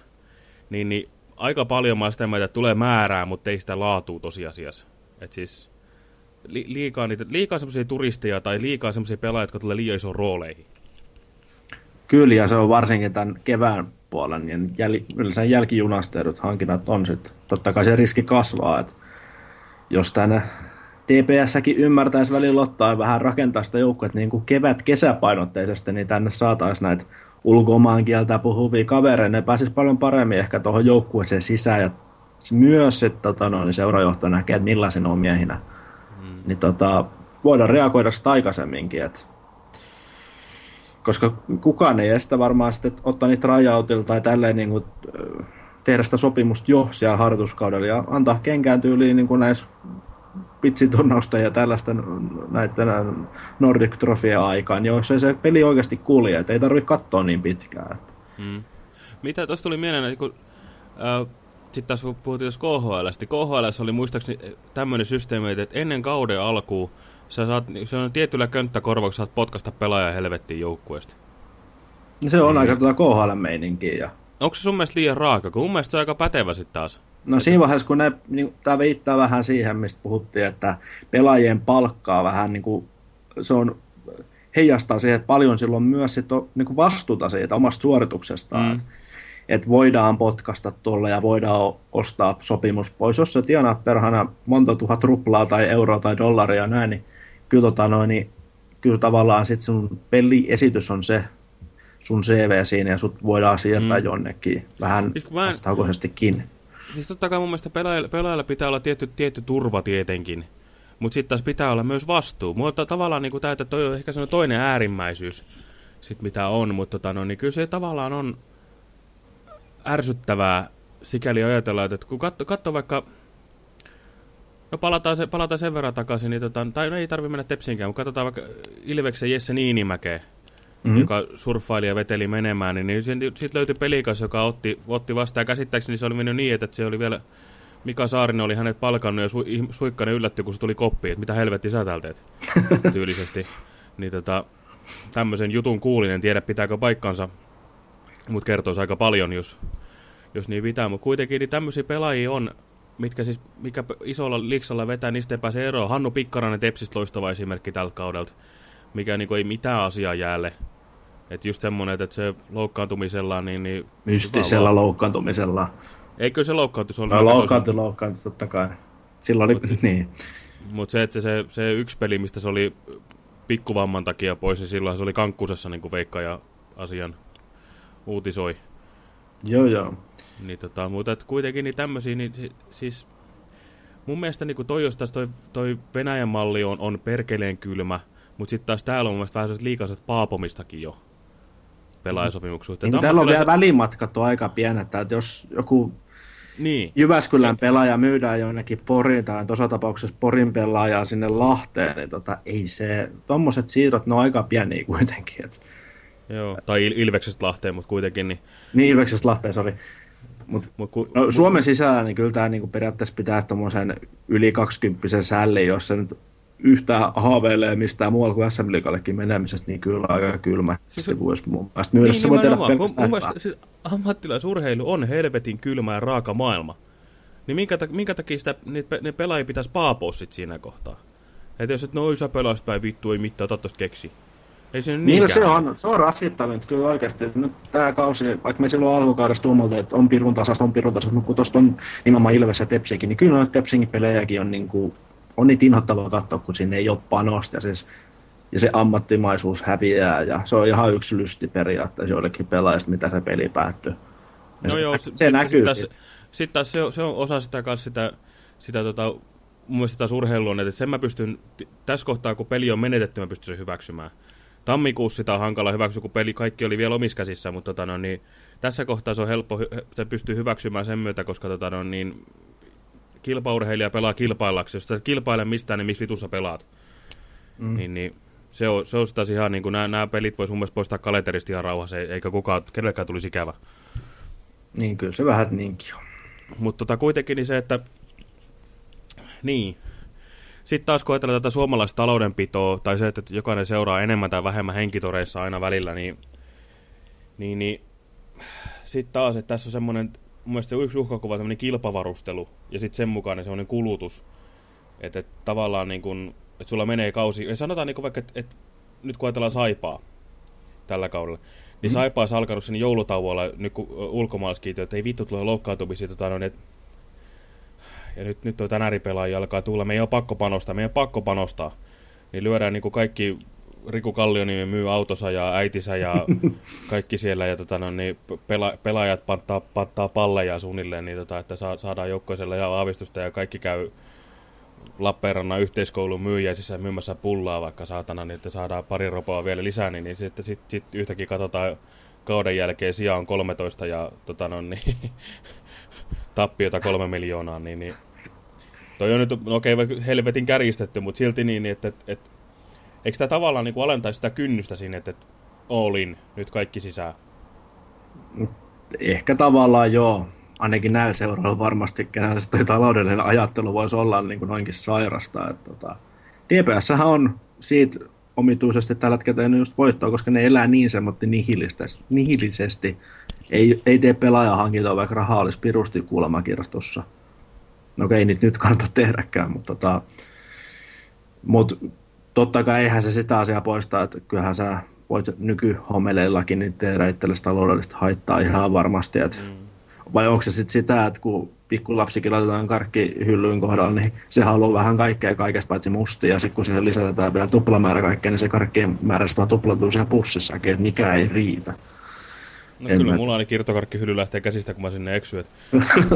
niin, niin aika paljon mä sitä mieltä, että tulee määrää, mutta ei sitä laatua tosiasiassa. Et siis li, liikaa, niitä, liikaa semmoisia turisteja tai liikaa semmoisia pelaajia, jotka tulee liian isoon rooleihin. Kyllä, ja se on varsinkin tämän kevään puolen, niin jäl, yleensä jälkijunasteidut hankinnat on sitten. Totta kai se riski kasvaa, että jos tänne TPS-säkin ymmärtäisi välillä ottaa vähän rakentaa sitä joukkoa, niin kuin kevät-kesäpainotteisesti, niin tänne saataisiin näitä ulkomaan kieltä puhuvia kavereita, ne pääsisi paljon paremmin ehkä tuohon joukkueeseen sisään ja myös että tota, no, niin seurajohto näkee, että millaisen on miehinä. Mm. Niin tota, voidaan reagoida sitä aikaisemminkin, että koska kukaan ei estä varmaan sitten ottaa niitä rajautilta tai tälleen niin kuin, tehdä sitä sopimusta jo siellä harjoituskaudella ja antaa kenkään tyyliin niin kuin näissä pitsiturnausta ja tällaista näiden Nordic Trofia aikaan, jos ei se peli oikeasti kulje, että ei tarvitse katsoa niin pitkään. Hmm. Mitä tuossa tuli mieleen, että kun, äh, sitten taas kun puhuttiin KHL, KHL oli muistaakseni tämmöinen systeemi, että ennen kauden alkuun sä saat, se on tietyllä könttäkorvauksella saat potkasta pelaajan helvettiin joukkueesta. Se on niin. aika tuota KHL-meininkiä. Ja... Onko se sun mielestä liian raaka? Kun mun mielestä se on aika pätevä sitten taas. No siinä vaiheessa, kun ne, niin, tämä viittaa vähän siihen, mistä puhuttiin, että pelaajien palkkaa vähän niin kuin, se on heijastaa siihen, että paljon silloin myös sit on, niin kuin vastuuta siitä omasta suorituksestaan. Mm. Että voidaan potkasta tuolla ja voidaan ostaa sopimus pois. Jos sä tienaat perhana monta tuhat ruplaa tai euroa tai dollaria näin, niin kyllä, tota noin, niin, kyllä tavallaan sit sun peliesitys on se sun CV siinä ja sut voidaan siirtää mm. jonnekin vähän siis vastaukoisestikin. Siis totta kai mun mielestä pelaajalla, pelaajalla pitää olla tietty, tietty turva tietenkin, mutta sitten taas pitää olla myös vastuu. Mutta tavallaan niin tämä, että toi on ehkä sellainen toinen äärimmäisyys, sit mitä on, mutta tota, no, niin kyllä se tavallaan on ärsyttävää sikäli ajatella, että kun katso, katso vaikka, no palataan, se, palataan sen verran takaisin, niin tota, tai no ei tarvitse mennä Tepsinkään, mutta katsotaan vaikka Ilveksen Jesse Niinimäkeä, mm-hmm. joka surffaili ja veteli menemään, niin, niin sitten löytyi pelikas, joka otti, otti vastaan. Ja käsittääkseni se oli mennyt niin, että se oli vielä... Mika Saarinen oli hänet palkannut ja su, Suikkanen yllätti, kun se tuli koppiin, että mitä helvetti sä täältä *laughs* tyylisesti. Niin tota, tämmöisen jutun kuulin, en tiedä pitääkö paikkansa, mutta kertoisi aika paljon, jos, jos niin pitää. Mutta kuitenkin niin tämmöisiä pelaajia on, mitkä siis, mikä isolla liksalla vetää, niistä ei pääse eroon. Hannu Pikkarainen Tepsistä loistava esimerkki tältä kaudelta mikä niin kuin, ei mitään asiaa jäälle. Että just semmoinen, että se loukkaantumisella, niin... niin Mystisellä loukkaantumisella. Eikö se loukkaantu? Se oli no, loukkaantu, loukkaantu, totta kai. Silloin oli, Mut, niin. Mutta se, että se, se yksi peli, mistä se oli pikkuvamman takia pois, niin silloin se oli kankkusessa, niin kuin Veikka ja asian uutisoi. Joo, joo. Niin tota, mutta et kuitenkin niin tämmöisiä, niin siis mun mielestä niin toi, jos toi, toi Venäjän malli on, on perkeleen kylmä, mutta sitten taas täällä on mun mielestä vähän liikaiset paapomistakin jo pelaajasopimuksuutta. Niin, täällä on vielä välimatkat on aika pienet, että jos joku niin. Jyväskylän pelaaja myydään jonnekin Poriin tai tuossa tapauksessa Porin pelaajaa sinne Lahteen, niin tota, ei se, tuommoiset siirrot, ne on aika pieniä kuitenkin. Et. Joo, tai Il Ilveksestä Lahteen, mutta kuitenkin. Niin, niin Ilveksestä Lahteen, sori. Mut, mut, ku, no, Suomen sisällä niin kyllä tämä niin periaatteessa pitää tuommoisen yli 20 sällin, jos se nyt yhtään haaveilee mistään muualla kuin SM Liigallekin menemisestä, niin kyllä aika kylmä. Siis, se voisi mun mielestä myydä. Niin, se voi tehdä mun, mun mielestä siis ammattilaisurheilu on helvetin kylmä ja raaka maailma. Niin minkä, minkä takia sitä, niitä, ne pelaajia pitäisi paapoa sit siinä kohtaa? Että jos et no sä pelasit päin vittu, ei mitään, tosta keksi. Ei se niin, no se on, se on rasittavin, kyllä oikeasti. Nyt tämä kausi, vaikka me silloin alkukaudesta tuumalta, että on pirun tasasta, on pirun tasasta, mutta kun tuosta on nimenomaan Ilves ja Tepsikin, niin kyllä noita Tepsingin pelejäkin on niin kuin on niitä inhottavaa katsoa, kun sinne ei ole panosta ja, siis, ja se ammattimaisuus häviää ja se on ihan yksi lysti periaatteessa joillekin pelaajista, mitä se peli päättyy. Ja no se, joo, se, se näkyy. Sitten sit taas se, se on osa sitä kanssa sitä, sitä tota, mun mielestä taas urheilu on, että sen mä pystyn, tässä kohtaa kun peli on menetetty, mä pystyn sen hyväksymään. Tammikuussa sitä on hankala hyväksyä, kun peli kaikki oli vielä omissa käsissä, mutta tota, no, niin, tässä kohtaa se on helppo, se pystyy hyväksymään sen myötä, koska tota, no, niin, kilpaurheilija pelaa kilpaillaksi. Jos sä kilpaile mistään, niin missä vitussa pelaat? Mm. Niin, niin Se on, se on taas ihan niin kuin nämä, nämä pelit voisi mun mielestä poistaa kalenterista ihan rauhassa, eikä kukaan, kenellekään tulisi ikävä. Niin, kyllä se vähän niinkin on. Mutta tota, kuitenkin niin se, että niin. Sitten taas kun ajatellaan tätä suomalaista taloudenpitoa, tai se, että jokainen seuraa enemmän tai vähemmän henkitoreissa aina välillä, niin, niin, niin sitten taas, että tässä on semmoinen, mun mielestä se yksi uhkakuva on semmoinen kilpavarustelu, ja sitten sen mukainen semmoinen kulutus, että, että tavallaan niin kuin, että sulla menee kausi, ja sanotaan niin kuin vaikka, että, että nyt kun ajatellaan Saipaa tällä kaudella, niin mm. Saipaa olisi alkanut sen joulutauolla, nyt kun ulkomaalaiskiitio, että ei vittu tule loukkaantumisia, tota, no, että ja nyt, nyt tuo tänäripelaajia alkaa tulla, meidän on pakko panostaa, meidän on pakko panostaa. Niin lyödään niin kuin kaikki, Riku Kallioniemi myy autosa ja äitisä ja *laughs* kaikki siellä, ja tota, no, niin pela, pelaajat panttaa, panttaa palleja suunnilleen, niin tota, että sa, saadaan joukkoisella ja aavistusta, ja kaikki käy Lappeenrannan yhteiskoulun myyjäisissä myymässä pullaa vaikka saatana, niin että saadaan pari ropoa vielä lisää, niin, niin sitten sit, sit yhtäkkiä katsotaan kauden jälkeen sija on 13 ja tota, no, niin, *laughs* tappiota kolme miljoonaa, niin, niin Toi on nyt, no okei, helvetin kärjistetty, mutta silti niin, että et, et, eikö tämä tavallaan niin kuin alentaisi sitä kynnystä siinä, että et, all in, nyt kaikki sisään? Ehkä tavallaan joo. Ainakin näillä seuroilla varmasti, kenellä se taloudellinen ajattelu voisi olla niin kuin noinkin sairasta. Että, tota, TPS on siitä omituisesti tällä hetkellä just voittoa, koska ne elää niin semmoinen nihilisesti. Ei, ei tee pelaajahankintoa, vaikka rahaa olisi pirusti kuulemakirjastossa. No okei, niitä nyt kannata tehdäkään, mutta tota, mut totta kai eihän se sitä asiaa poista, että kyllähän sä voit nykyhomeleillakin niin tehdä itsellesi taloudellista haittaa ihan varmasti. Että, mm. Vai onko se sitten sitä, että kun pikkulapsikin laitetaan karkki hyllyyn kohdalla, niin se haluaa vähän kaikkea kaikesta paitsi mustia. Ja sitten kun siihen lisätään vielä tuplamäärä kaikkea, niin se karkkien määrä vaan tuplatuu siellä pussissakin, että mikä ei riitä. No en kyllä mä... mulla aina kirtokarkkihyly lähtee käsistä, kun mä sinne eksyn.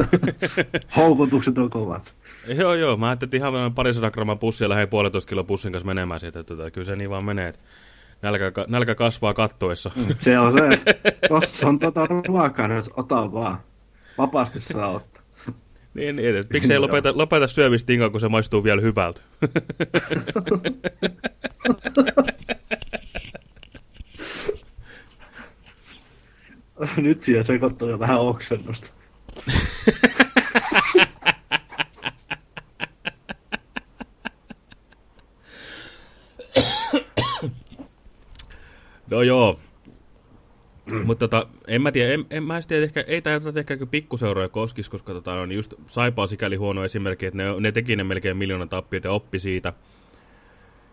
*laughs* Houkutukset on kovat. Joo, joo. Mä ajattelin ihan parisadan gramman pussia lähden puolitoista kilo pussin kanssa menemään siitä. Että, tota, kyllä se niin vaan menee, että nälkä, nälkä kasvaa kattoessa. Mm, se on se. Tuossa on tota ruokaa nyt, ota vaan. Vapaasti saa ottaa. *laughs* Niin, niin että miksei lopeta, lopeta syömistä kun se maistuu vielä hyvältä. *laughs* *laughs* Nyt siihen sekoittuu jo vähän oksennusta. no joo. Mm. Mutta tota, en mä tiedä, en, en mä tiedä, ehkä, ei tämä ehkä pikkuseuroja koskisi, koska tota, on just Saipaa sikäli huono esimerkki, että ne, ne teki ne melkein miljoonan tappiot ja oppi siitä.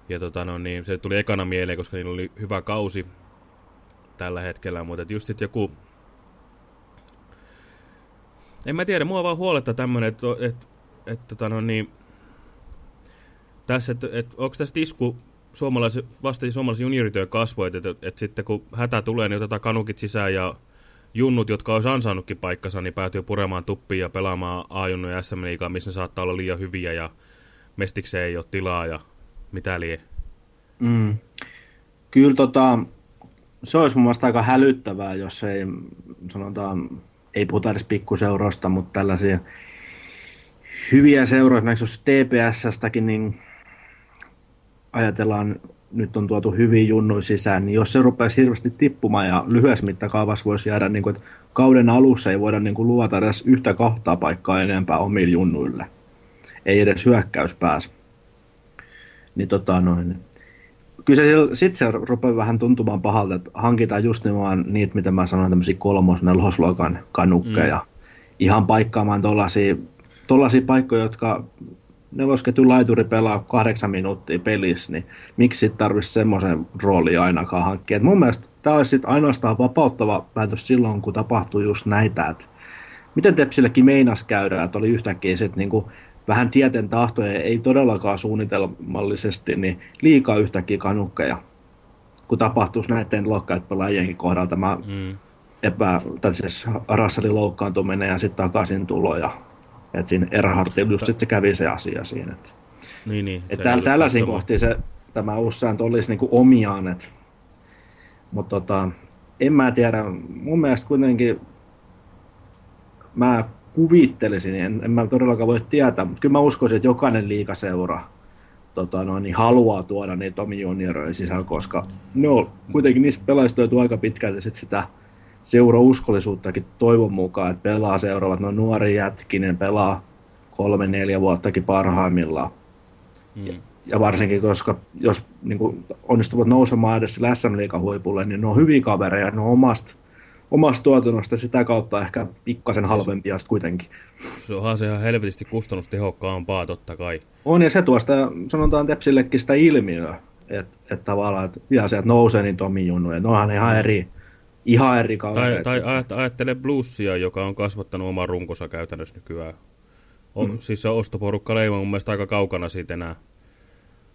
Ja tota, no, niin, se tuli ekana mieleen, koska niillä oli hyvä kausi tällä hetkellä, mutta just sitten joku... En mä tiedä, mua vaan huoletta tämmönen, että et, et, tota no niin... Tässä, että et, onko tässä tisku suomalaisen, vasta suomalaisen juniorityön kasvu, että et, et sitten kun hätä tulee, niin otetaan kanukit sisään ja junnut, jotka olisi ansainnutkin paikkansa, niin päätyy puremaan tuppiin ja pelaamaan A-junnu ja SM Liigaa, missä ne saattaa olla liian hyviä ja mestikseen ei ole tilaa ja mitä lie. Mm. Kyllä tota, se olisi mun mielestä aika hälyttävää, jos ei, sanotaan, ei puhuta edes pikkuseuroista, mutta tällaisia hyviä seuroja, esimerkiksi jos TPS-stäkin, niin ajatellaan, nyt on tuotu hyvin junnuin sisään, niin jos se rupeaisi hirveästi tippumaan ja lyhyessä mittakaavassa voisi jäädä, niin kuin, että kauden alussa ei voida niin kuin, luota edes yhtä kahtaa paikkaa enempää omille junnuille. Ei edes hyökkäys pääse. Niin tota noin, kyllä se sitten se rupeaa vähän tuntumaan pahalta, että hankitaan just nimenomaan niitä, mitä mä sanoin, tämmöisiä kolmos nelosluokan kanukkeja. Mm. Ihan paikkaamaan tollaisia, tollaisia paikkoja, jotka nelosketjun laituri pelaa kahdeksan minuuttia pelissä, niin miksi sitten tarvitsisi semmoisen roolin ainakaan hankkia. Et mun mielestä tämä olisi sit ainoastaan vapauttava päätös silloin, kun tapahtuu just näitä, että miten Tepsillekin meinas käydä, että oli yhtäkkiä sitten niinku vähän tieten tahtoja, ei todellakaan suunnitelmallisesti, niin liikaa yhtäkkiä kanukkeja, kun tapahtuisi näiden lokkaat-pelaajienkin kohdalla tämä mm. epä, tai siis Rasselin loukkaantuminen ja sitten takaisin tulo ja että siinä Erhardilla just sitten se kävi se asia siinä. Että, niin, niin. Että täällä, tällaisiin kohtiin se, tämä uusi sääntö olisi niinku omiaan, että, mutta tota, en mä tiedä, mun mielestä kuitenkin mä kuvittelisin, en, en mä todellakaan voi tietää, mutta kyllä mä uskoisin, että jokainen liikaseura tota, no, niin haluaa tuoda niitä Tomi junioreja sisään, koska ne on kuitenkin niistä pelaajista aika pitkälti sit sitä seurauskollisuuttakin toivon mukaan, että pelaa seuraavat, no nuori jätkinen pelaa kolme, neljä vuottakin parhaimmillaan. Mm. Ja varsinkin, koska jos niin kuin, onnistuvat nousemaan edes sillä SM huipulle, niin ne on hyviä kavereja, ne on omasta, omasta tuotannosta sitä kautta ehkä pikkasen siis, halvempia kuitenkin. Se onhan se ihan helvetisti kustannustehokkaampaa totta kai. On, ja se tuosta sanotaan Tepsillekin sitä ilmiöä, että et tavallaan, että vielä sieltä nousee niin Tomi Junnu, ne onhan ihan eri, ihan eri kavereita. Tai, tai ajattele Bluesia, joka on kasvattanut oman runkonsa käytännössä nykyään. On, mm. Siis se ostoporukka leima mun mielestä aika kaukana siitä enää.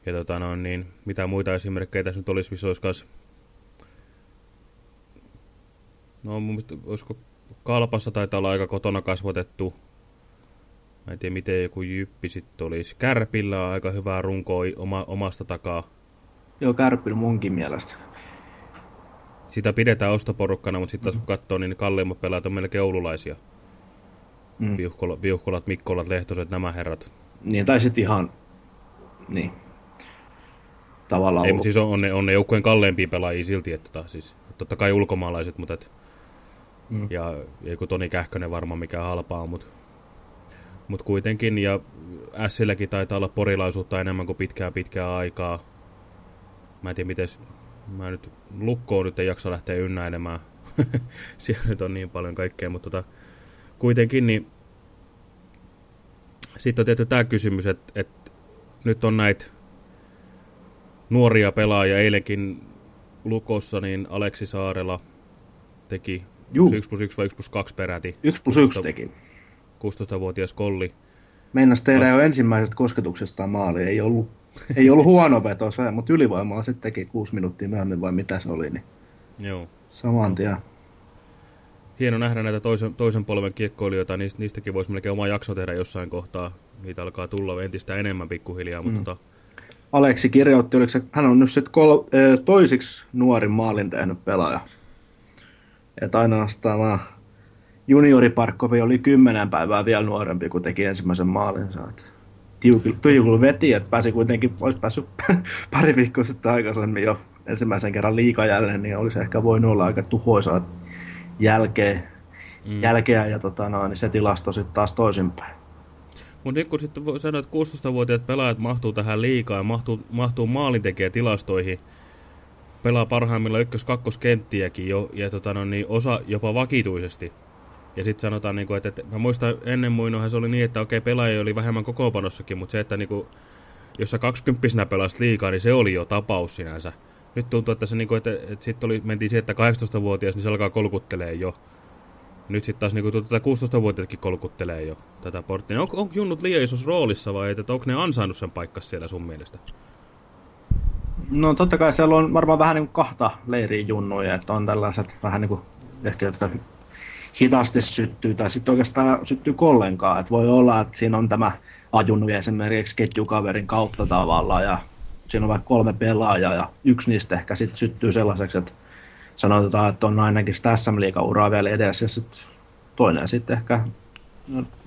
Ja tota no, niin, mitä muita esimerkkejä tässä nyt olisi, missä olisi No mun mielestä, olisiko Kalpassa taitaa olla aika kotona kasvatettu. Mä en tiedä, miten joku jyppi sitten olisi. Kärpillä on aika hyvää runkoa oma, omasta takaa. Joo, Kärpillä munkin mielestä. Sitä pidetään ostoporukkana, mutta sitten taas kun katsoo, niin kalliimmat pelaajat on melkein oululaisia. Mm. Viuhkolat, viuhkolat, Mikkolat, Lehtoset, nämä herrat. Niin, tai sitten ihan, niin, tavallaan... Ei, mutta siis on, on, ne, on ne joukkueen kalleimpia pelaajia silti, että tota, siis, totta kai ulkomaalaiset, mutta et, mm. ja kun Toni Kähkönen varmaan mikä halpaa, mutta mut kuitenkin, ja Silläkin taitaa olla porilaisuutta enemmän kuin pitkää pitkää aikaa. Mä en tiedä, miten mä nyt lukkoon nyt ei jaksa lähteä ynnäilemään. *laughs* Siellä nyt on niin paljon kaikkea, mutta tota, kuitenkin niin sitten on tietty tämä kysymys, että, että nyt on näitä nuoria pelaajia. Eilenkin Lukossa niin Aleksi Saarela teki Juu. 1 plus 1 vai 1 plus 2 peräti. 1 plus 1 teki. 16-vuotias Kolli. Meinas tehdä jo ensimmäisestä kosketuksesta maali. Ei ollut, ei ollut huono veto se, mutta ylivoimaa sitten teki kuusi minuuttia myöhemmin vai mitä se oli. Niin Joo. Saman tien. Hieno nähdä näitä toisen, toisen polven kiekkoilijoita, niistä, niistäkin voisi melkein oma jakso tehdä jossain kohtaa. Niitä alkaa tulla entistä enemmän pikkuhiljaa, mutta mm. tota, Aleksi kirjoitti, oliko se, hän on nyt sitten kol, toisiksi nuorin maalin tehnyt pelaaja. Että ainoastaan tämä junioriparkkovi oli kymmenen päivää vielä nuorempi, kun teki ensimmäisen maalinsa. Tiukilla veti, että pääsi kuitenkin, olisi päässyt *laughs* pari viikkoa sitten aikaisemmin jo ensimmäisen kerran liika jälleen, niin olisi ehkä voinut olla aika tuhoisaa jälkeen, mm. jälkeä ja tota, no, niin se tilasto sitten taas toisinpäin. Mutta nyt kun sitten sanoa, että 16-vuotiaat pelaajat mahtuu tähän liikaa ja mahtuu, mahtuu tilastoihin, pelaa parhaimmilla ykkös-kakkoskenttiäkin jo, ja tota, no, niin osa jopa vakituisesti. Ja sitten sanotaan, niin kuin, että, että mä muistan ennen muinohan se oli niin, että okei, pelaaja oli vähemmän kokoonpanossakin, mutta se, että niin kuin, jos sä 20 pelasit liikaa, niin se oli jo tapaus sinänsä. Nyt tuntuu, että, se, niin kuin, että, että sitten mentiin siihen, että 18-vuotias, niin se alkaa kolkuttelee jo. Nyt sitten taas niinku, tätä 16-vuotiaatkin kolkuttelee jo tätä porttia. On, onko junnut liian isossa roolissa vai että onko ne ansainnut sen paikkas siellä sun mielestä? No totta kai siellä on varmaan vähän niin kuin kahta leiriä junnuja, että on tällaiset vähän niin kuin ehkä jotka hitaasti syttyy tai sitten oikeastaan syttyy kollenkaan. Että voi olla, että siinä on tämä ajunnu esimerkiksi ketjukaverin kautta tavallaan ja siinä on vaikka kolme pelaajaa ja yksi niistä ehkä sitten syttyy sellaiseksi, että sanotaan, että on ainakin sitä SM uraa vielä edessä ja sitten toinen sitten ehkä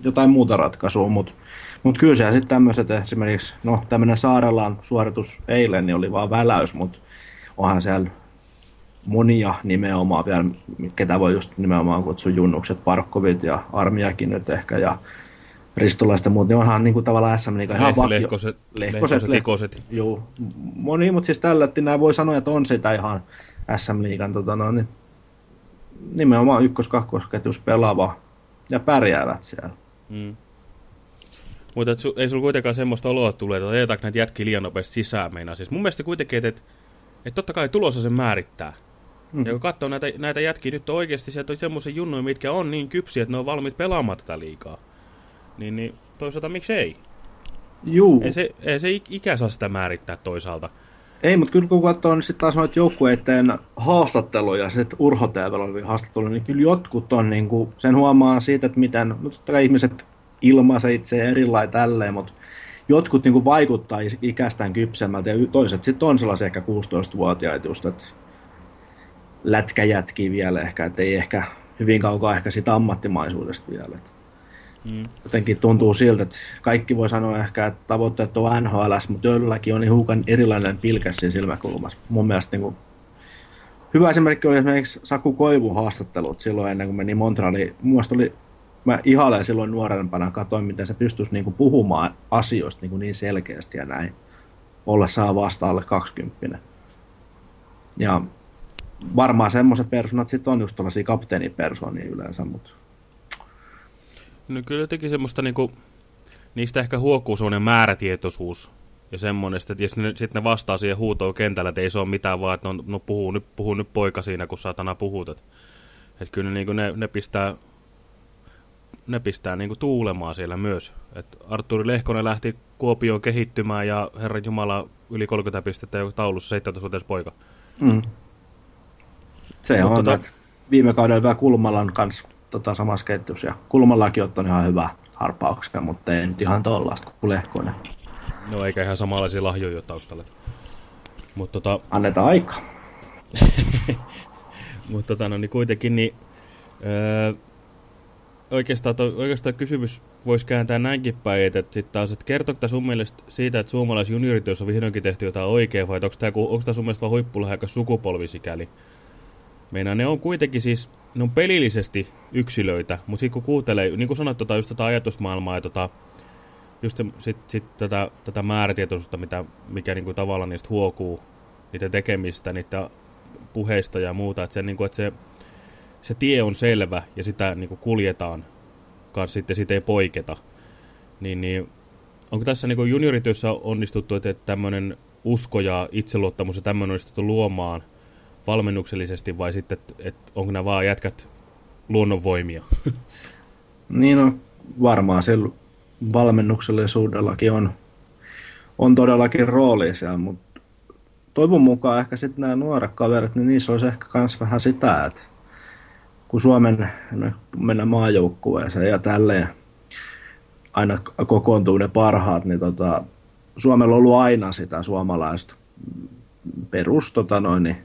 jotain muuta ratkaisua, mutta mut kyllä siellä sitten tämmöiset esimerkiksi, no tämmöinen Saarellaan suoritus eilen niin oli vaan väläys, mutta onhan siellä monia nimenomaan vielä, ketä voi just nimenomaan kutsua junnukset, Parkkovit ja Armiakin nyt ehkä ja Ristolaista muut, niin onhan niin kuin tavallaan SM niin ihan vakio. Lehkoset, lehkoset, lehkoset, Joo, moni, mutta siis tällä, että näin voi sanoa, että on sitä ihan SM-liigan tota, no, niin nimenomaan ykkös-kakkosketjus pelaava ja pärjäävät siellä. Mm. Mutta su, ei sulla kuitenkaan semmoista oloa tule, että ajetaanko näitä jätkiä liian nopeasti sisään meinaa. Siis mun mielestä kuitenkin, että, että totta kai tulossa se määrittää. Mm. Ja kun katsoo näitä, näitä jätkiä, nyt on oikeasti sieltä on semmoisia junnoja, mitkä on niin kypsiä, että ne on valmiit pelaamaan tätä liikaa. Niin, niin toisaalta miksi ei? Juu. Ei se, ei se ikä saa sitä määrittää toisaalta. Ei, mutta kyllä kun katsoo niin sitten taas noita joukkueiden haastatteluja, sitten Urho oli haastattelu, niin kyllä jotkut on niin kuin, sen huomaa siitä, että miten, no totta kai ihmiset ilmaise itse erilainen tälleen, mutta jotkut niin kuin vaikuttaa ikästään kypsemmältä ja toiset sitten on sellaisia ehkä 16-vuotiaita just, että lätkäjätkiä vielä ehkä, että ei ehkä hyvin kaukaa ehkä siitä ammattimaisuudesta vielä. Mm. Jotenkin tuntuu siltä, että kaikki voi sanoa ehkä, että tavoitteet on NHL, mutta joillakin on hiukan erilainen pilkäs siinä silmäkulmassa. Mun mielestä niin kuin, hyvä esimerkki oli esimerkiksi Saku Koivun haastattelut silloin ennen kuin meni Montrealiin. Mun oli, mä ihailen silloin nuorempana, katsoin miten se pystyisi niin kuin, puhumaan asioista niin, kuin niin selkeästi ja näin. Ollessaan vasta alle 20. Ja varmaan semmoiset persoonat sitten on just tällaisia kapteenipersoonia yleensä, mutta No kyllä jotenkin semmoista niinku, niistä ehkä huokuu semmoinen määrätietoisuus ja semmoinen, että sitten ne, ne vastaa siihen huutoon kentällä, että ei se ole mitään vaan, että no, no puhuu, nyt, puhuu nyt poika siinä, kun saatana puhut. Että et kyllä niinku ne, ne pistää, ne pistää niinku tuulemaan siellä myös. Et Arturi Lehkonen lähti Kuopioon kehittymään ja Herran Jumala yli 30 pistettä jo taulussa 17 poika. Mm. Se Mut on, tota, viime kaudella vielä Kulmalan kanssa tota, samassa ketjussa. Ja Kulmallakin ottanut ihan hyvää harpauksia, mutta ei nyt ihan tuollaista kuin Lehkonen. No eikä ihan samanlaisia lahjoja taustalle. Mut, tota... Annetaan aika. *laughs* mutta tota, no, niin kuitenkin niin, öö, oikeastaan, to, oikeastaan kysymys voisi kääntää näinkin päin, että, sitten taas, että kertoiko sun mielestä siitä, että suomalais juniorityössä on vihdoinkin tehty jotain oikein, vai onko tämä, tämä sun mielestä vaan huippulahjakas sukupolvisikäli? Meinaa ne on kuitenkin siis, ne on pelillisesti yksilöitä, mutta sitten kun kuuntelee, niin kuin sanoit, tota, just tätä ajatusmaailmaa ja tota, just sit, sit tätä, tätä määrätietoisuutta, mitä, mikä niin kuin tavallaan niistä huokuu, niiden tekemistä, niiden puheista ja muuta, että se, niin kuin, että se, se tie on selvä ja sitä niin kuin kuljetaan kanssa sitten siitä ei poiketa. Niin, niin onko tässä niin kuin juniorityössä onnistuttu, että tämmöinen usko ja itseluottamus ja tämmöinen onnistuttu luomaan – valmennuksellisesti vai sitten, että et onko nämä vaan jätkät luonnonvoimia? *laughs* niin on varmaan sillä valmennuksellisuudellakin on, on todellakin rooli siellä, mutta toivon mukaan ehkä sitten nämä nuoret kaverit, niin niissä olisi ehkä myös vähän sitä, että kun Suomen no, mennään maajoukkueeseen ja tälleen aina kokoontuu ne parhaat, niin tota, Suomella on ollut aina sitä suomalaista perus tota noin, niin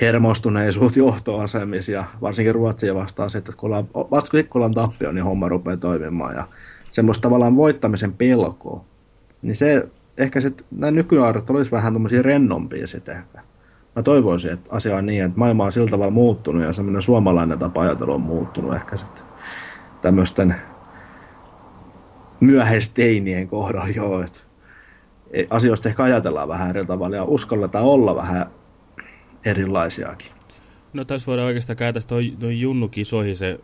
hermostuneisuus johtoasemissa ja varsinkin Ruotsia vastaan se, että kun ollaan, varsinkin kun ollaan tappio, niin homma rupeaa toimimaan ja semmoista tavallaan voittamisen pelkoa. Niin se ehkä sitten nämä nykyaarat olisi vähän tämmöisiä rennompia ehkä. Mä toivoisin, että asia on niin, että maailma on sillä tavalla muuttunut ja semmoinen suomalainen tapa ajatella on muuttunut ehkä sitten tämmöisten myöhäisteinien kohdalla jo, että asioista ehkä ajatellaan vähän eri tavalla ja uskalletaan olla vähän erilaisiakin. No tässä voidaan oikeastaan käytä noin junnukisoihin se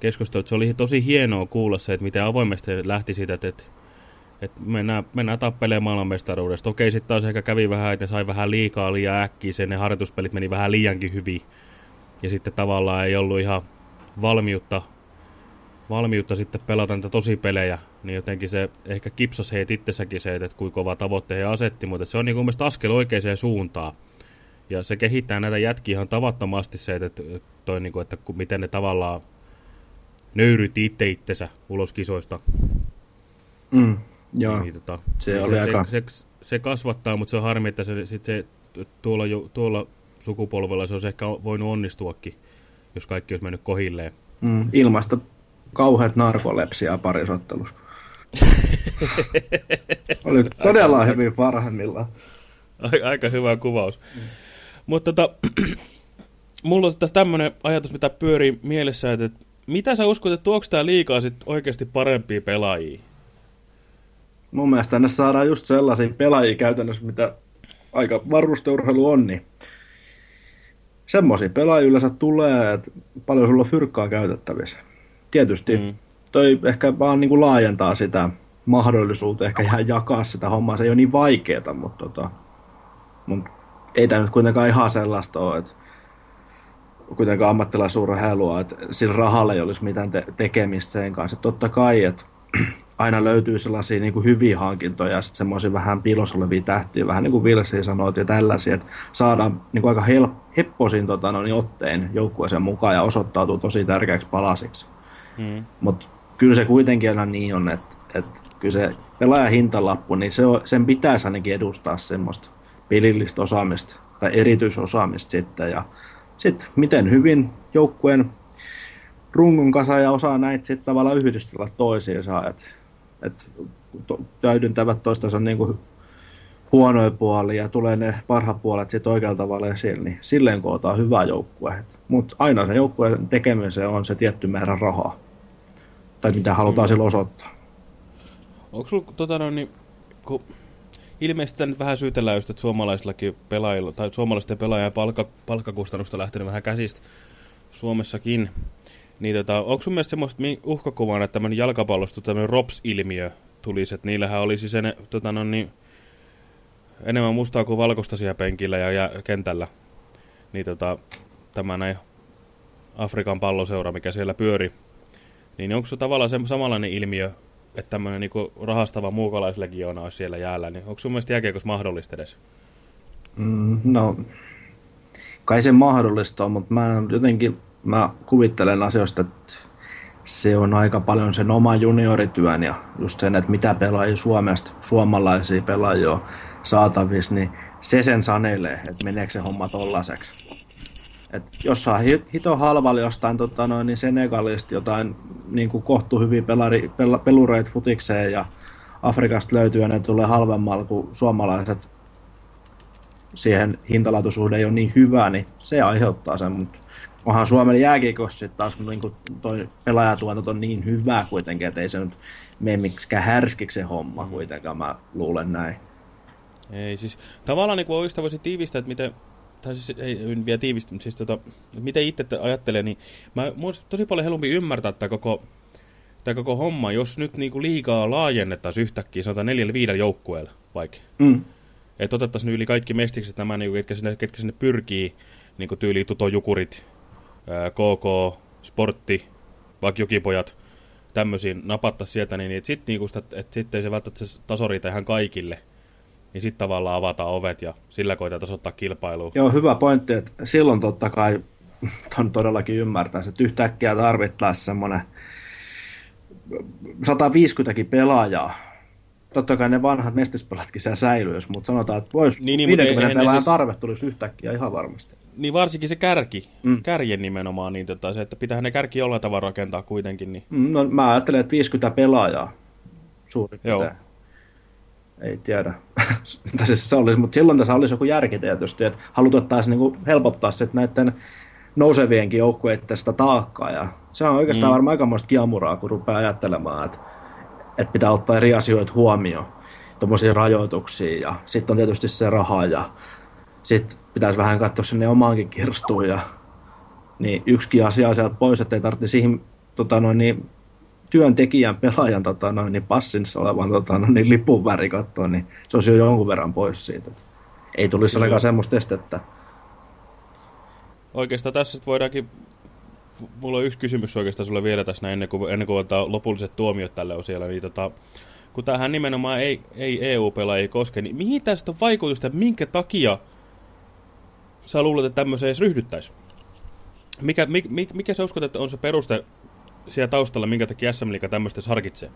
keskustelu, se oli tosi hienoa kuulla se, että miten avoimesti lähti siitä, että, että mennään, mennään tappelemaan maailmanmestaruudesta. Okei, sitten taas ehkä kävi vähän, että sai vähän liikaa liian äkkiä, sen ne harjoituspelit meni vähän liiankin hyvin. Ja sitten tavallaan ei ollut ihan valmiutta, valmiutta sitten pelata niitä tosipelejä, niin jotenkin se ehkä kipsas heitä itsessäkin se, että kuinka kova tavoitteen he asetti, mutta se on niin kuin askel oikeaan suuntaan. Ja se kehittää näitä jätkiä ihan tavattomasti se, että, toi, niin kuin, että miten ne tavallaan nöyrytti itse itsensä ulos kisoista. Mm, joo, niin, tota, se, se, oli se, aika... se, se, se kasvattaa, mutta se on harmi, että se, sit se, tuolla, tuolla sukupolvella se olisi ehkä voinut onnistuakin, jos kaikki olisi mennyt kohilleen. Mm, ilmasta kauheat narkolepsia parisottelussa. *laughs* oli todella hyvin parhaimmillaan. Aika hyvä kuvaus. Mm. Mutta tota, *clears throat* mulla on tässä tämmöinen ajatus, mitä pyörii mielessä, että mitä sä uskot, että tuoks tää liikaa sit oikeasti parempia pelaajia? Mun mielestä tänne saadaan just sellaisia pelaajia käytännössä, mitä aika varusteurheilu on, niin semmoisia pelaajia yleensä tulee, että paljon sulla on fyrkkaa käytettävissä. Tietysti mm. toi ehkä vaan niin kuin laajentaa sitä mahdollisuutta, ehkä ihan jakaa sitä hommaa. Se ei ole niin vaikeeta, mutta tota, mun ei tämä nyt kuitenkaan ihan sellaista ole, että kuitenkaan ammattilaisurheilua, että sillä rahalla ei olisi mitään te- tekemistä sen kanssa. Totta kai, että aina löytyy sellaisia niin kuin hyviä hankintoja ja sitten semmoisia vähän piilossa olevia tähtiä, vähän niin kuin Vilsi sanoi, ja tällaisia, että saadaan niin kuin aika hel- hepposin tota, no, niin otteen joukkueeseen mukaan ja osoittautuu tosi tärkeäksi palasiksi. Mm. Mutta kyllä se kuitenkin aina niin on, että, että kyllä se pelaajan hintalappu, niin se on, sen pitäisi ainakin edustaa semmoista pelillistä osaamista tai erityisosaamista sitten. Ja sitten miten hyvin joukkueen rungon kasa ja osaa näitä sitten tavallaan yhdistellä toisiinsa, että et, to, täydentävät toistensa niin kuin huonoja puolia ja tulee ne parhaat puolet sitten oikealta tavalla esille, niin silleen kootaan hyvä joukkue. Mutta aina se joukkueen tekemiseen on se tietty määrä rahaa. Tai mitä halutaan mm. silloin osoittaa. Onko sulla tota no, niin, kun ilmeisesti nyt vähän syytellään just, että suomalaisillakin pelaajilla, tai suomalaisten pelaajien palkka, palkkakustannusta lähtenyt vähän käsistä Suomessakin, niin tota, onko sun mielestä semmoista uhkakuvana, että tämmöinen jalkapallosta tämmöinen ROPS-ilmiö tulisi, että niillähän olisi sen, tota no, niin, enemmän mustaa kuin valkoista siellä penkillä ja, ja kentällä. Niin tota, tämä näin Afrikan palloseura, mikä siellä pyöri. Niin onko se tavallaan se samanlainen ilmiö, että tämmöinen niinku rahastava muukalaislegioona olisi siellä jäällä, niin onko sun mielestä jääkiekossa mahdollista edes? Mm, no, kai se mahdollista on, mutta mä jotenkin mä kuvittelen asioista, että se on aika paljon sen oma juniorityön ja just sen, että mitä pelaajia Suomesta, suomalaisia pelaajia saatavissa, niin se sen sanelee, että meneekö se homma tollaseksi. Et jos saa hito halvalla jostain tota noin, niin Senegalista jotain niin kuin kohtu hyvin pelari, pel, pelureita futikseen ja Afrikasta löytyy ja ne tulee halvemmalla kuin suomalaiset siihen hintalaatuisuuden ei ole niin hyvä, niin se aiheuttaa sen, mutta onhan Suomen jääkiekossa taas niin kuin toi pelaajatuotanto on niin hyvää kuitenkin, että ei se nyt mene miksikään härskiksi se homma kuitenkaan, mä luulen näin. Ei, siis tavallaan niin oikeastaan voisi tiivistää, että miten, tai siis ei vielä tiivistä, mutta siis tota, miten itse ajattelee, niin mä muista tosi paljon helpompi ymmärtää tämä koko, tämä koko homma, jos nyt niin kuin liikaa laajennettaisiin yhtäkkiä, sanotaan neljällä viidellä joukkueella vaikka. Mm. Että otettaisiin yli kaikki mestikset nämä, niin kuin, ketkä, sinne, ketkä sinne pyrkii, niin kuin tyyli Tuto Jukurit, KK, Sportti, vaikka Jokipojat, tämmöisiin napattaa sieltä, niin että sitten niinku et sit ei se välttämättä se taso riitä ihan kaikille – niin sitten tavallaan avataan ovet ja sillä koitetaan tasoittaa kilpailua. Joo, hyvä pointti, että silloin totta kai on todellakin ymmärtää, että yhtäkkiä tarvittaisiin semmoinen 150 pelaajaa. Totta kai ne vanhat mestispelatkin siellä säilyisi, mutta sanotaan, että voisi niin, niin, 50 pelaajan siis... tarve tulisi yhtäkkiä ihan varmasti. Niin varsinkin se kärki, mm. kärjen nimenomaan, niin tota, se, että pitää ne kärki jollain tavalla rakentaa kuitenkin. Niin... Mm, no, mä ajattelen, että 50 pelaajaa suurin Joo ei tiedä, *laughs* mitä se, se olisi, mutta silloin tässä olisi joku järki tietysti, että halutaan niin helpottaa sitten näiden nousevienkin joukkueiden sitä taakkaa, ja se on oikeastaan mm. varmaan aikamoista kiamuraa, kun rupeaa ajattelemaan, että, että pitää ottaa eri asioita huomioon, tuommoisia rajoituksia, ja sitten on tietysti se raha, ja sitten pitäisi vähän katsoa sinne omaankin kirstuun, ja niin yksikin asia sieltä pois, ettei tarvitse siihen tota noin, niin työntekijän pelaajan tota, noin, niin passinsa olevan tota, noin, niin lipun väri katsoa, niin se olisi jo jonkun verran pois siitä. Ei tulisi ainakaan semmoista estettä. Oikeastaan tässä voidaankin, mulla on yksi kysymys oikeastaan sulle vielä tässä ennen kuin, ennen kuin ottaa lopulliset tuomiot tälle on siellä, niin tota, kun tähän nimenomaan ei, ei EU-pelaajia ei koske, niin mihin tästä on vaikutusta, minkä takia sä luulet, että tämmöiseen edes ryhdyttäisiin? Mikä, mikä, mikä sä uskot, että on se peruste siellä taustalla, minkä takia SM Liiga tämmöistä harkitsee?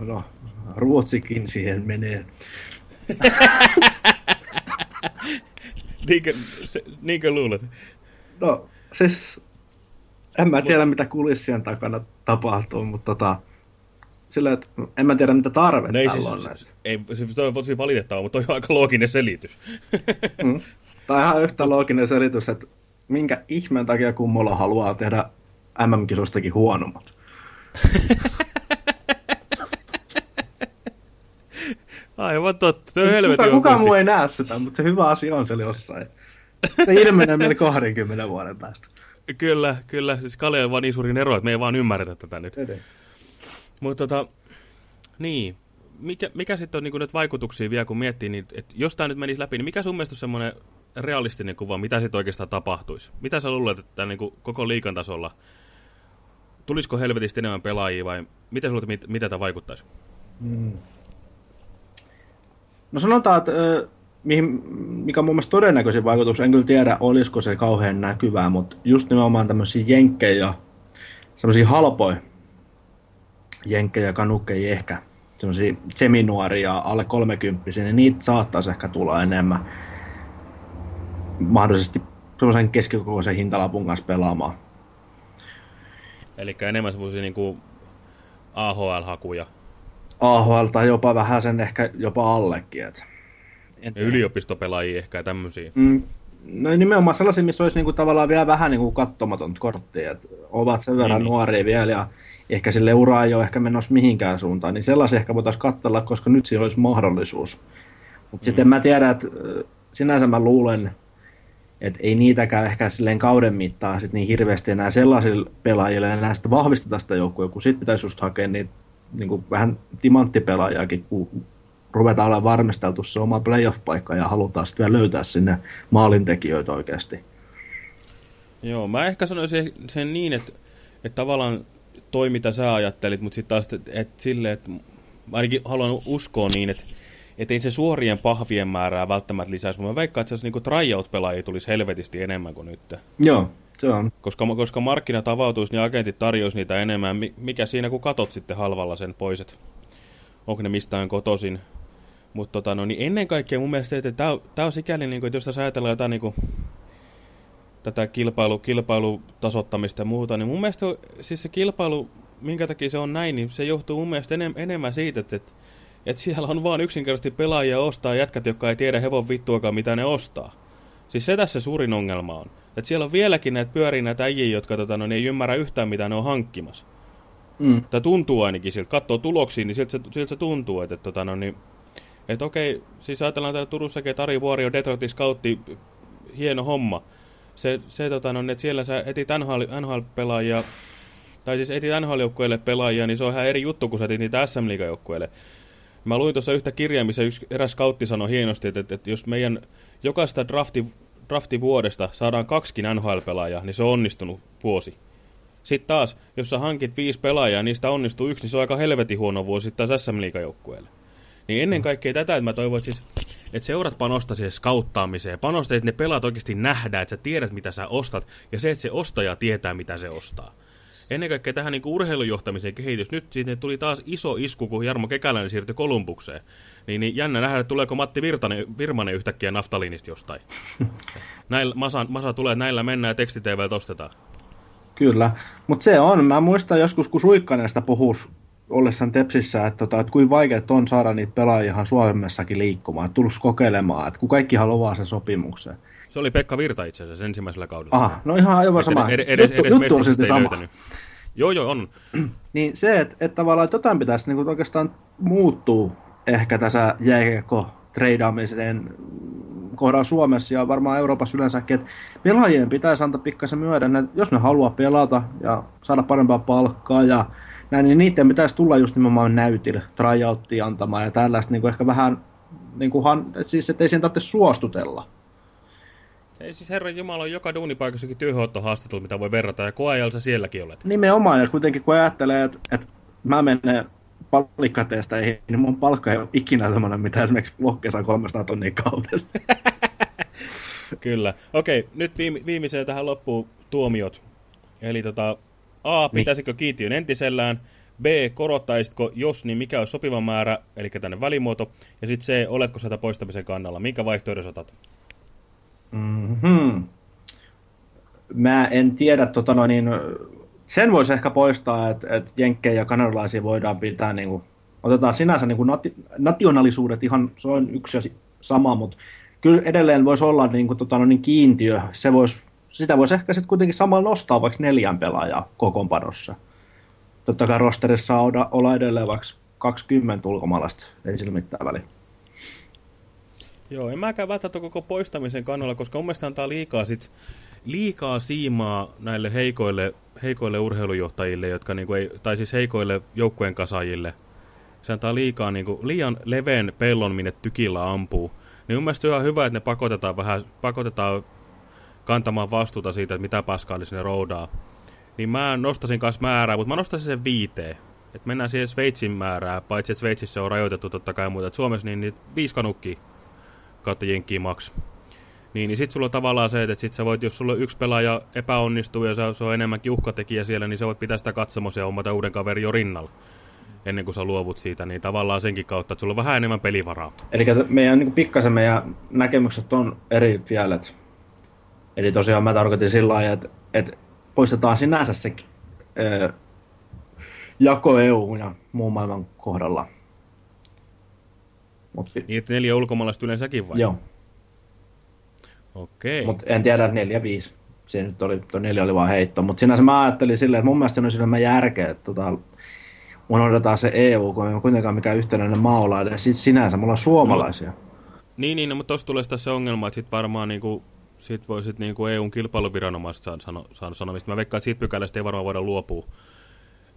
*coughs* no, Ruotsikin siihen menee. *laughs* *laughs* niinkö, se, niinkö luulet? No, siis en mä tiedä, mitä kulissien takana tapahtuu, mutta tota, sillä, että en mä tiedä, mitä tarvetta no siis, on. Ei, se, se on tosi valitettava, mutta toi on aika looginen selitys. *laughs* mm. Tai ihan yhtä looginen selitys, että minkä ihmeen takia kummolla haluaa tehdä MM-kisostakin huonommat? *laughs* Aivan totta, se on kuka, kuka muu ei näe sitä, mutta se hyvä asia on siellä jossain. Se ilmenee meille 20 vuoden päästä. Kyllä, kyllä. Siis Kalle on vaan niin suurin ero, että me ei vaan ymmärretä tätä nyt. Mutta tota, niin, mikä, mikä sitten on niin nyt vaikutuksia vielä, kun miettii, niin, että jos tämä nyt menisi läpi, niin mikä sun mielestä on semmoinen realistinen kuva, mitä sitten oikeastaan tapahtuisi? Mitä sä luulet, että niin kuin koko liikan tasolla, tulisiko helvetistä enemmän pelaajia vai miten sulle, mit, mitä tämä vaikuttaisi? Hmm. No sanotaan, että mihin, mikä on mun mielestä todennäköisin vaikutus, en kyllä tiedä, olisiko se kauhean näkyvää, mutta just nimenomaan tämmöisiä jenkkejä, semmoisia halpoja jenkkejä, kanukkeja ehkä, semmoisia seminuoria, alle 30 niin niitä saattaisi ehkä tulla enemmän mahdollisesti semmoisen keskikokoisen hintalapun kanssa pelaamaan. Eli enemmän semmoisia niinku AHL-hakuja. AHL tai jopa vähän sen ehkä jopa allekin. Et. Ja yliopistopelaajia ehkä ja tämmöisiä. Mm, no nimenomaan sellaisia, missä olisi niinku tavallaan vielä vähän niinku kattomaton kortti, että ovat sen verran niin. nuoria vielä ja ehkä sille ura ei ole ehkä menossa mihinkään suuntaan, niin sellaisia ehkä voitaisiin katsella, koska nyt siinä olisi mahdollisuus. Mutta mm. sitten mä tiedän, että sinänsä mä luulen, että ei niitäkään ehkä silleen kauden mittaan sit niin hirveästi enää sellaisille pelaajille enää sitä vahvisteta sitä joukkoa, kun sitten pitäisi just hakea niin, niin kuin vähän timanttipelaajakin, kun ruvetaan olla varmisteltu se oma playoff-paikka ja halutaan sitten vielä löytää sinne maalintekijöitä oikeasti. Joo, mä ehkä sanoisin sen niin, että, että tavallaan toi mitä sä ajattelit, mutta sitten taas että, että silleen, että ainakin haluan uskoa niin, että että ei se suorien pahvien määrää välttämättä lisäisi, mutta mä veikkaan, että se niinku tryout-pelaajia tulisi helvetisti enemmän kuin nyt. Joo, Koska, koska markkinat avautuisi, niin agentit tarjoisi niitä enemmän. Mikä siinä, kun katot sitten halvalla sen pois, että onko ne mistään kotoisin. Mutta tota, no, niin ennen kaikkea mun mielestä että tämä on sikäli, niin kuin, että jos tässä ajatellaan jotain niin kuin, tätä kilpailu, kilpailutasottamista ja muuta, niin mun mielestä siis se kilpailu, minkä takia se on näin, niin se johtuu mun mielestä enem, enemmän siitä, että, että, että siellä on vaan yksinkertaisesti pelaajia ostaa jätkät, jotka ei tiedä hevon vittuakaan, mitä ne ostaa. Siis se tässä suurin ongelma on. Että siellä on vieläkin näitä pyöriä näitä äijiä, jotka tota, no, ne ei ymmärrä yhtään, mitä ne on hankkimassa. Mm. Tai tuntuu ainakin siltä. Katsoo tuloksiin, niin siltä se, siltä se tuntuu, että, että tota, no, niin, että okei, siis ajatellaan täällä Turussakin, että Ari Vuori on Detroitin scoutti, hieno homma se, se tota, no, että siellä sä etit NHL, NHL-pelaajia, tai siis etit NHL-joukkueelle pelaajia, niin se on ihan eri juttu, kun sä etit niitä SM joukkueelle Mä luin tuossa yhtä kirjaa, missä yksi eräs kautti sanoi hienosti, että, että, että jos meidän jokaista drafti, draftivuodesta saadaan kaksikin NHL-pelaajaa, niin se on onnistunut vuosi. Sitten taas, jos sä hankit viisi pelaajaa niistä onnistuu yksi, niin se on aika helvetin huono vuosi taas SM joukkueelle Niin ennen kaikkea tätä, että mä toivon, siis että seurat panostaa siihen skauttaamiseen, panostaa, että ne pelaat oikeasti nähdään, että sä tiedät, mitä sä ostat, ja se, että se ostaja tietää, mitä se ostaa. Ennen kaikkea tähän niin urheilujohtamiseen kehitys. Nyt siitä tuli taas iso isku, kun Jarmo Kekäläinen siirtyi Kolumbukseen. Niin, niin jännä nähdä, että tuleeko Matti Virtanen, Virmanen yhtäkkiä naftalinista jostain. *laughs* näillä, masa, masa tulee, näillä mennään ja tekstiteivältä ostetaan. Kyllä, mutta se on. Mä muistan joskus, kun Suikkaneesta puhus ollessaan Tepsissä, että, tota, että kuinka vaikeaa on saada niitä pelaajia ihan Suomessakin liikkumaan, että tulisi kokeilemaan, että kun kaikki haluaa sen sopimuksen. Se oli Pekka Virta itse asiassa ensimmäisellä kaudella. Aha, no ihan aivan sama. Ed edes, juttu, edes juttu on silti sama. Löytänyt. Joo, joo, on. *clears throat* niin se, että, että tavallaan että jotain pitäisi niin oikeastaan muuttuu ehkä tässä jääkiekko treidaamiseen kohdalla Suomessa ja varmaan Euroopassa yleensäkin, että pelaajien pitäisi antaa pikkasen myöden, että jos ne haluaa pelata ja saada parempaa palkkaa ja näin, niin niiden pitäisi tulla just nimenomaan näytille, tryouttia antamaan ja tällaista niin kuin ehkä vähän, niin kuin, siis ettei siihen tarvitse suostutella. Ei siis Herran Jumala on joka duunipaikassakin työhoittohaastattelu, mitä voi verrata, ja koeajalla sielläkin olet. Nimenomaan, ja kuitenkin kun ajattelee, että, että mä menen palkkateesta, niin mun palkka ei ole ikinä semmoinen, mitä esimerkiksi Lohke saa 300 tonnia kaudesta. *laughs* Kyllä. Okei, nyt viimeiseen tähän loppuun tuomiot. Eli tota, A, niin. pitäisikö kiintiön entisellään? B, korottaisitko, jos, niin mikä on sopiva määrä, eli tänne välimuoto? Ja sitten C, oletko sieltä poistamisen kannalla? Minkä vaihtoehdon otat? Mm -hmm. Mä en tiedä, tota no niin, sen voisi ehkä poistaa, että, että jenkkejä ja kanadalaisia voidaan pitää, niin kuin, otetaan sinänsä niin kuin nati, nationaalisuudet ihan, se on yksi ja sama, mutta kyllä edelleen voisi olla niin kuin, tota no niin, kiintiö, se voisi sitä voisi ehkä sitten kuitenkin samalla nostaa vaikka neljän pelaajaa kokoonpanossa. Totta kai rosterissa olla edelleen vaikka 20 ulkomaalaista, ei sillä mitään väliä. Joo, en mäkään välttämättä koko poistamisen kannalla, koska mun mielestä antaa liikaa, sit, liikaa siimaa näille heikoille, heikoille urheilujohtajille, jotka niinku ei, tai siis heikoille joukkueen kasaajille. Se antaa liikaa, niinku, liian leveen pellon, minne tykillä ampuu. Niin mun mielestä ihan hyvä, että ne pakotetaan vähän, pakotetaan kantamaan vastuuta siitä, että mitä paskaa oli sinne roudaa. Niin mä nostasin kanssa määrää, mutta mä nostaisin sen viiteen. Että mennään siihen Sveitsin määrää, paitsi että Sveitsissä on rajoitettu totta kai muuta. Et Suomessa niin, niin viisi kanukkia kautta jenkkiä maks. Niin, niin sit sulla on tavallaan se, että sit sä voit, jos sulla yksi pelaaja epäonnistuu ja se on enemmänkin uhkatekijä siellä, niin sä voit pitää sitä katsomossa ja hommata uuden kaverin jo rinnalla ennen kuin sä luovut siitä, niin tavallaan senkin kautta, että sulla on vähän enemmän pelivaraa. Eli meidän niin pikkasen meidän näkemykset on eri vielä, Eli tosiaan mä tarkoitin sillä lailla, että, että poistetaan sinänsä se ö, jako EU ja muun maailman kohdalla. Mut, Niin, että neljä ulkomaalaista yleensäkin vai? joo, Okei. mutta en tiedä, että neljä, viisi. Se nyt oli, tuo neljä oli vaan heitto. Mutta sinänsä mä ajattelin silleen, että mun mielestä on enemmän järkeä, että tota, unohdetaan se EU, kun ei ole kuitenkaan mikään yhtenäinen maa olla edes sinänsä. Me ollaan suomalaisia. Niin, niin, no, mutta tuossa tulee se ongelma, että sit varmaan niinku, sit voi sit niinku EUn kilpailuviranomaiset saada sano, saada sanomista. Mä veikkaan, että siitä pykälästä ei varmaan voida luopua.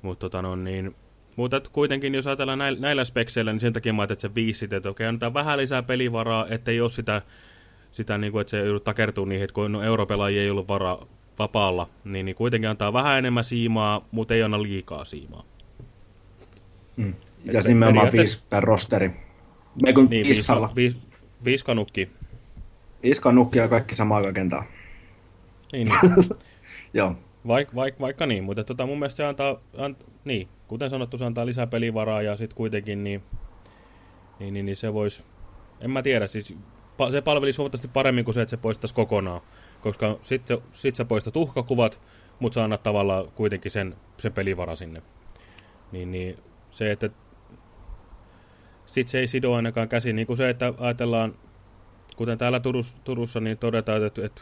Mutta tota no niin, mutta et kuitenkin, jos ajatellaan näillä, näillä spekseillä, niin sen takia mä ajattelin, että se viisi että okei, annetaan vähän lisää pelivaraa, ettei ole sitä, sitä niinku, että se joudut takertuu niihin, että kun no, europelaajia ei ollut vara, vapaalla, niin, niin kuitenkin antaa vähän enemmän siimaa, mutta ei anna liikaa siimaa. Ja nimenomaan periaatteessa- viisi per rosteri. Me kun Niin, niin, viiskalla. viisi, viisi kanukki. Iska nukki ja kaikki samaa kentällä. Niin, niin. *laughs* Joo. Vaik, vaik, vaikka niin, mutta tota, mun mielestä se antaa, ant, niin, kuten sanottu, se antaa lisää pelivaraa ja sitten kuitenkin niin, niin, niin, niin se voisi, en mä tiedä, siis se palvelisi huomattavasti paremmin kuin se, että se poistaisi kokonaan, koska sitten sit sä poistat uhkakuvat, mutta sä annat tavallaan kuitenkin sen, sen pelivara sinne. Niin, niin se, että sitten se ei sido ainakaan käsin, niin kuin se, että ajatellaan, kuten täällä Turus, Turussa, niin todetaan, että, että,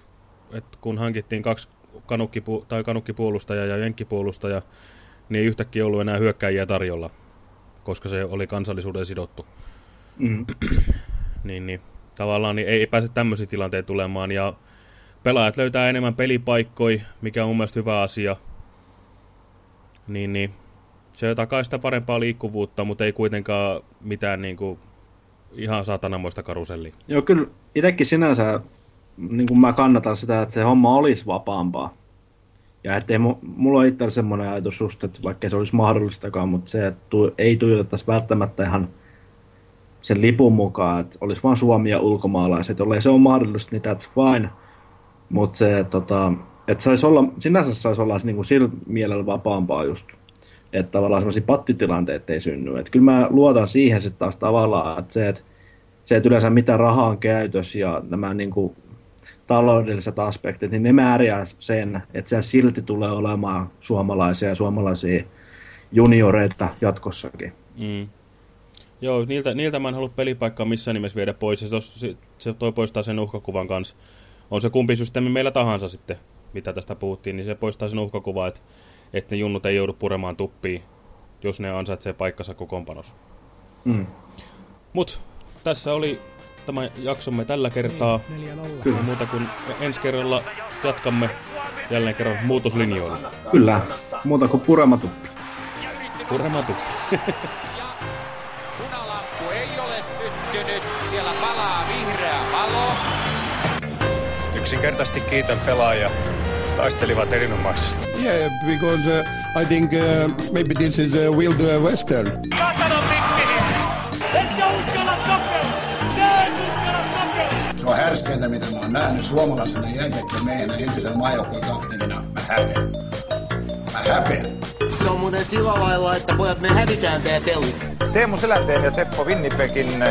että kun hankittiin kaksi kanukkipu, tai kanukkipuolustaja ja jenkkipuolustaja, niin ei yhtäkkiä ollut enää hyökkäjiä tarjolla, koska se oli kansallisuuden sidottu. Mm. *clears throat* Niin, niin tavallaan niin ei, ei pääse tämmöisiä tilanteita tulemaan, ja pelaajat löytää enemmän pelipaikkoja, mikä on mun mielestä hyvä asia. Niin, niin se takaa sitä parempaa liikkuvuutta, mutta ei kuitenkaan mitään niin kuin, ihan saatanamoista karusellia. Joo, kyllä itsekin sinänsä niin kuin mä kannatan sitä, että se homma olisi vapaampaa. Ja ettei mu, mulla ole itsellä semmoinen ajatus just, että vaikka se olisi mahdollistakaan, mutta se, että tu, ei tuijotettaisi välttämättä ihan sen lipun mukaan, että olisi vain Suomi ja ulkomaalaiset, jollei se on mahdollista, niin that's fine. Mutta se, tota, että saisi olla, sinänsä saisi olla niin kuin sillä mielellä vapaampaa just, että tavallaan semmoisia pattitilanteita ei synny. Että kyllä mä luotan siihen sitten taas tavallaan, että se, että se, että yleensä mitä rahaa on käytössä ja nämä niin kuin, taloudelliset aspektit, niin ne määrää sen, että se silti tulee olemaan suomalaisia ja suomalaisia junioreita jatkossakin. Mm. Joo, niiltä, niiltä mä en halua pelipaikkaa missään nimessä viedä pois, ja se, se, se toi poistaa sen uhkakuvan kanssa. On se kumpi systeemi meillä tahansa sitten, mitä tästä puhuttiin, niin se poistaa sen uhkakuvan, että, että ne junnut ei joudu puremaan tuppiin, jos ne ansaitsee paikkansa kokoonpanossa. Mm. Mut tässä oli tämä jaksomme tällä kertaa. Kyllä. Muuta kuin ensi kerralla jatkamme jälleen kerran muutoslinjoilla. Kyllä, muuta kuin purematuppi. Purema tukki. *laughs* Punalamppu ei ole syttynyt. Siellä palaa vihreä valo. Yksinkertaisesti kiitän pelaajia. Taistelivat erinomaisesti. Yeah, because uh, I think uh, maybe this is a Wild uh, Western. Se on härskeintä, mitä mä oon nähnyt suomalaisena jääkiekkojen miehenä entisen maajoukkueen kapteenina. Mä häpeän. Mä häpeän. Se on muuten sillä lailla, että pojat me hävitään tää peli. Teemu Selänteen ja Teppo Winnipegin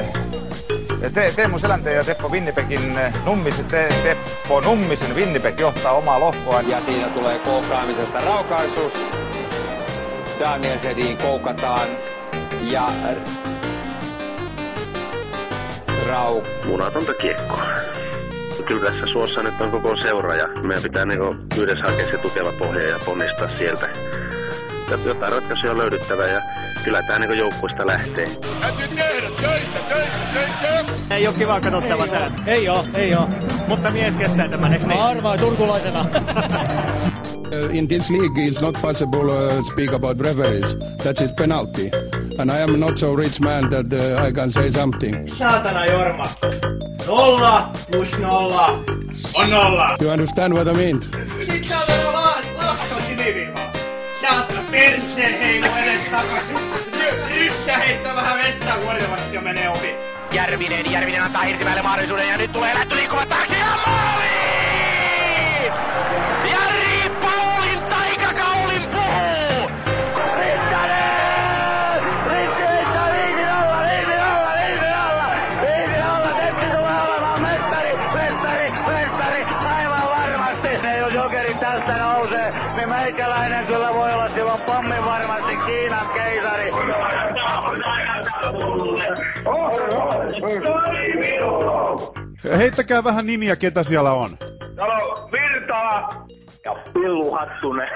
te, Teemu Selänteen ja Teppo Winnipegin Nummisen, te, Teppo Nummisen Winnipeg johtaa omaa lohkoaan. Ja siinä tulee koukkaamisesta raukaisuus. Daniel Sedin koukataan. Ja Rau munatonta kiekkoa. Kyllä tässä suossa nyt on koko seura ja meidän pitää niinku yhdessä hakea se tukeva pohja ja ponnistaa sieltä. Jotain ratkaisuja on löydyttävä ja kyllä tämä niinku joukkuista lähtee. Ei oo kiva katsottava tää. Ei oo, ei oo. Mutta mies kestää tämän, eikö niin? Arvaa turkulaisena. *laughs* In this league, it's not possible uh, speak about referees. That is penalty. And I am not so rich man that uh, I can say something. Saatana Jorma. Nolla plus nolla on nolla. You understand what I mean? Sitten on vielä la- lakko siniviiva. Saatana perseen heilu edes takaisin. Yssä heittää vähän vettä vuodevasti ja menee ohi. Järvinen, Järvinen antaa Hirsimäelle mahdollisuuden ja nyt tulee lähtö liikkuva taakse ja meikäläinen kyllä voi olla silloin pommin varmasti Kiinan keisari. Heittäkää vähän nimiä, ketä siellä on. Täällä on Virtala ja Pillu Hattunen.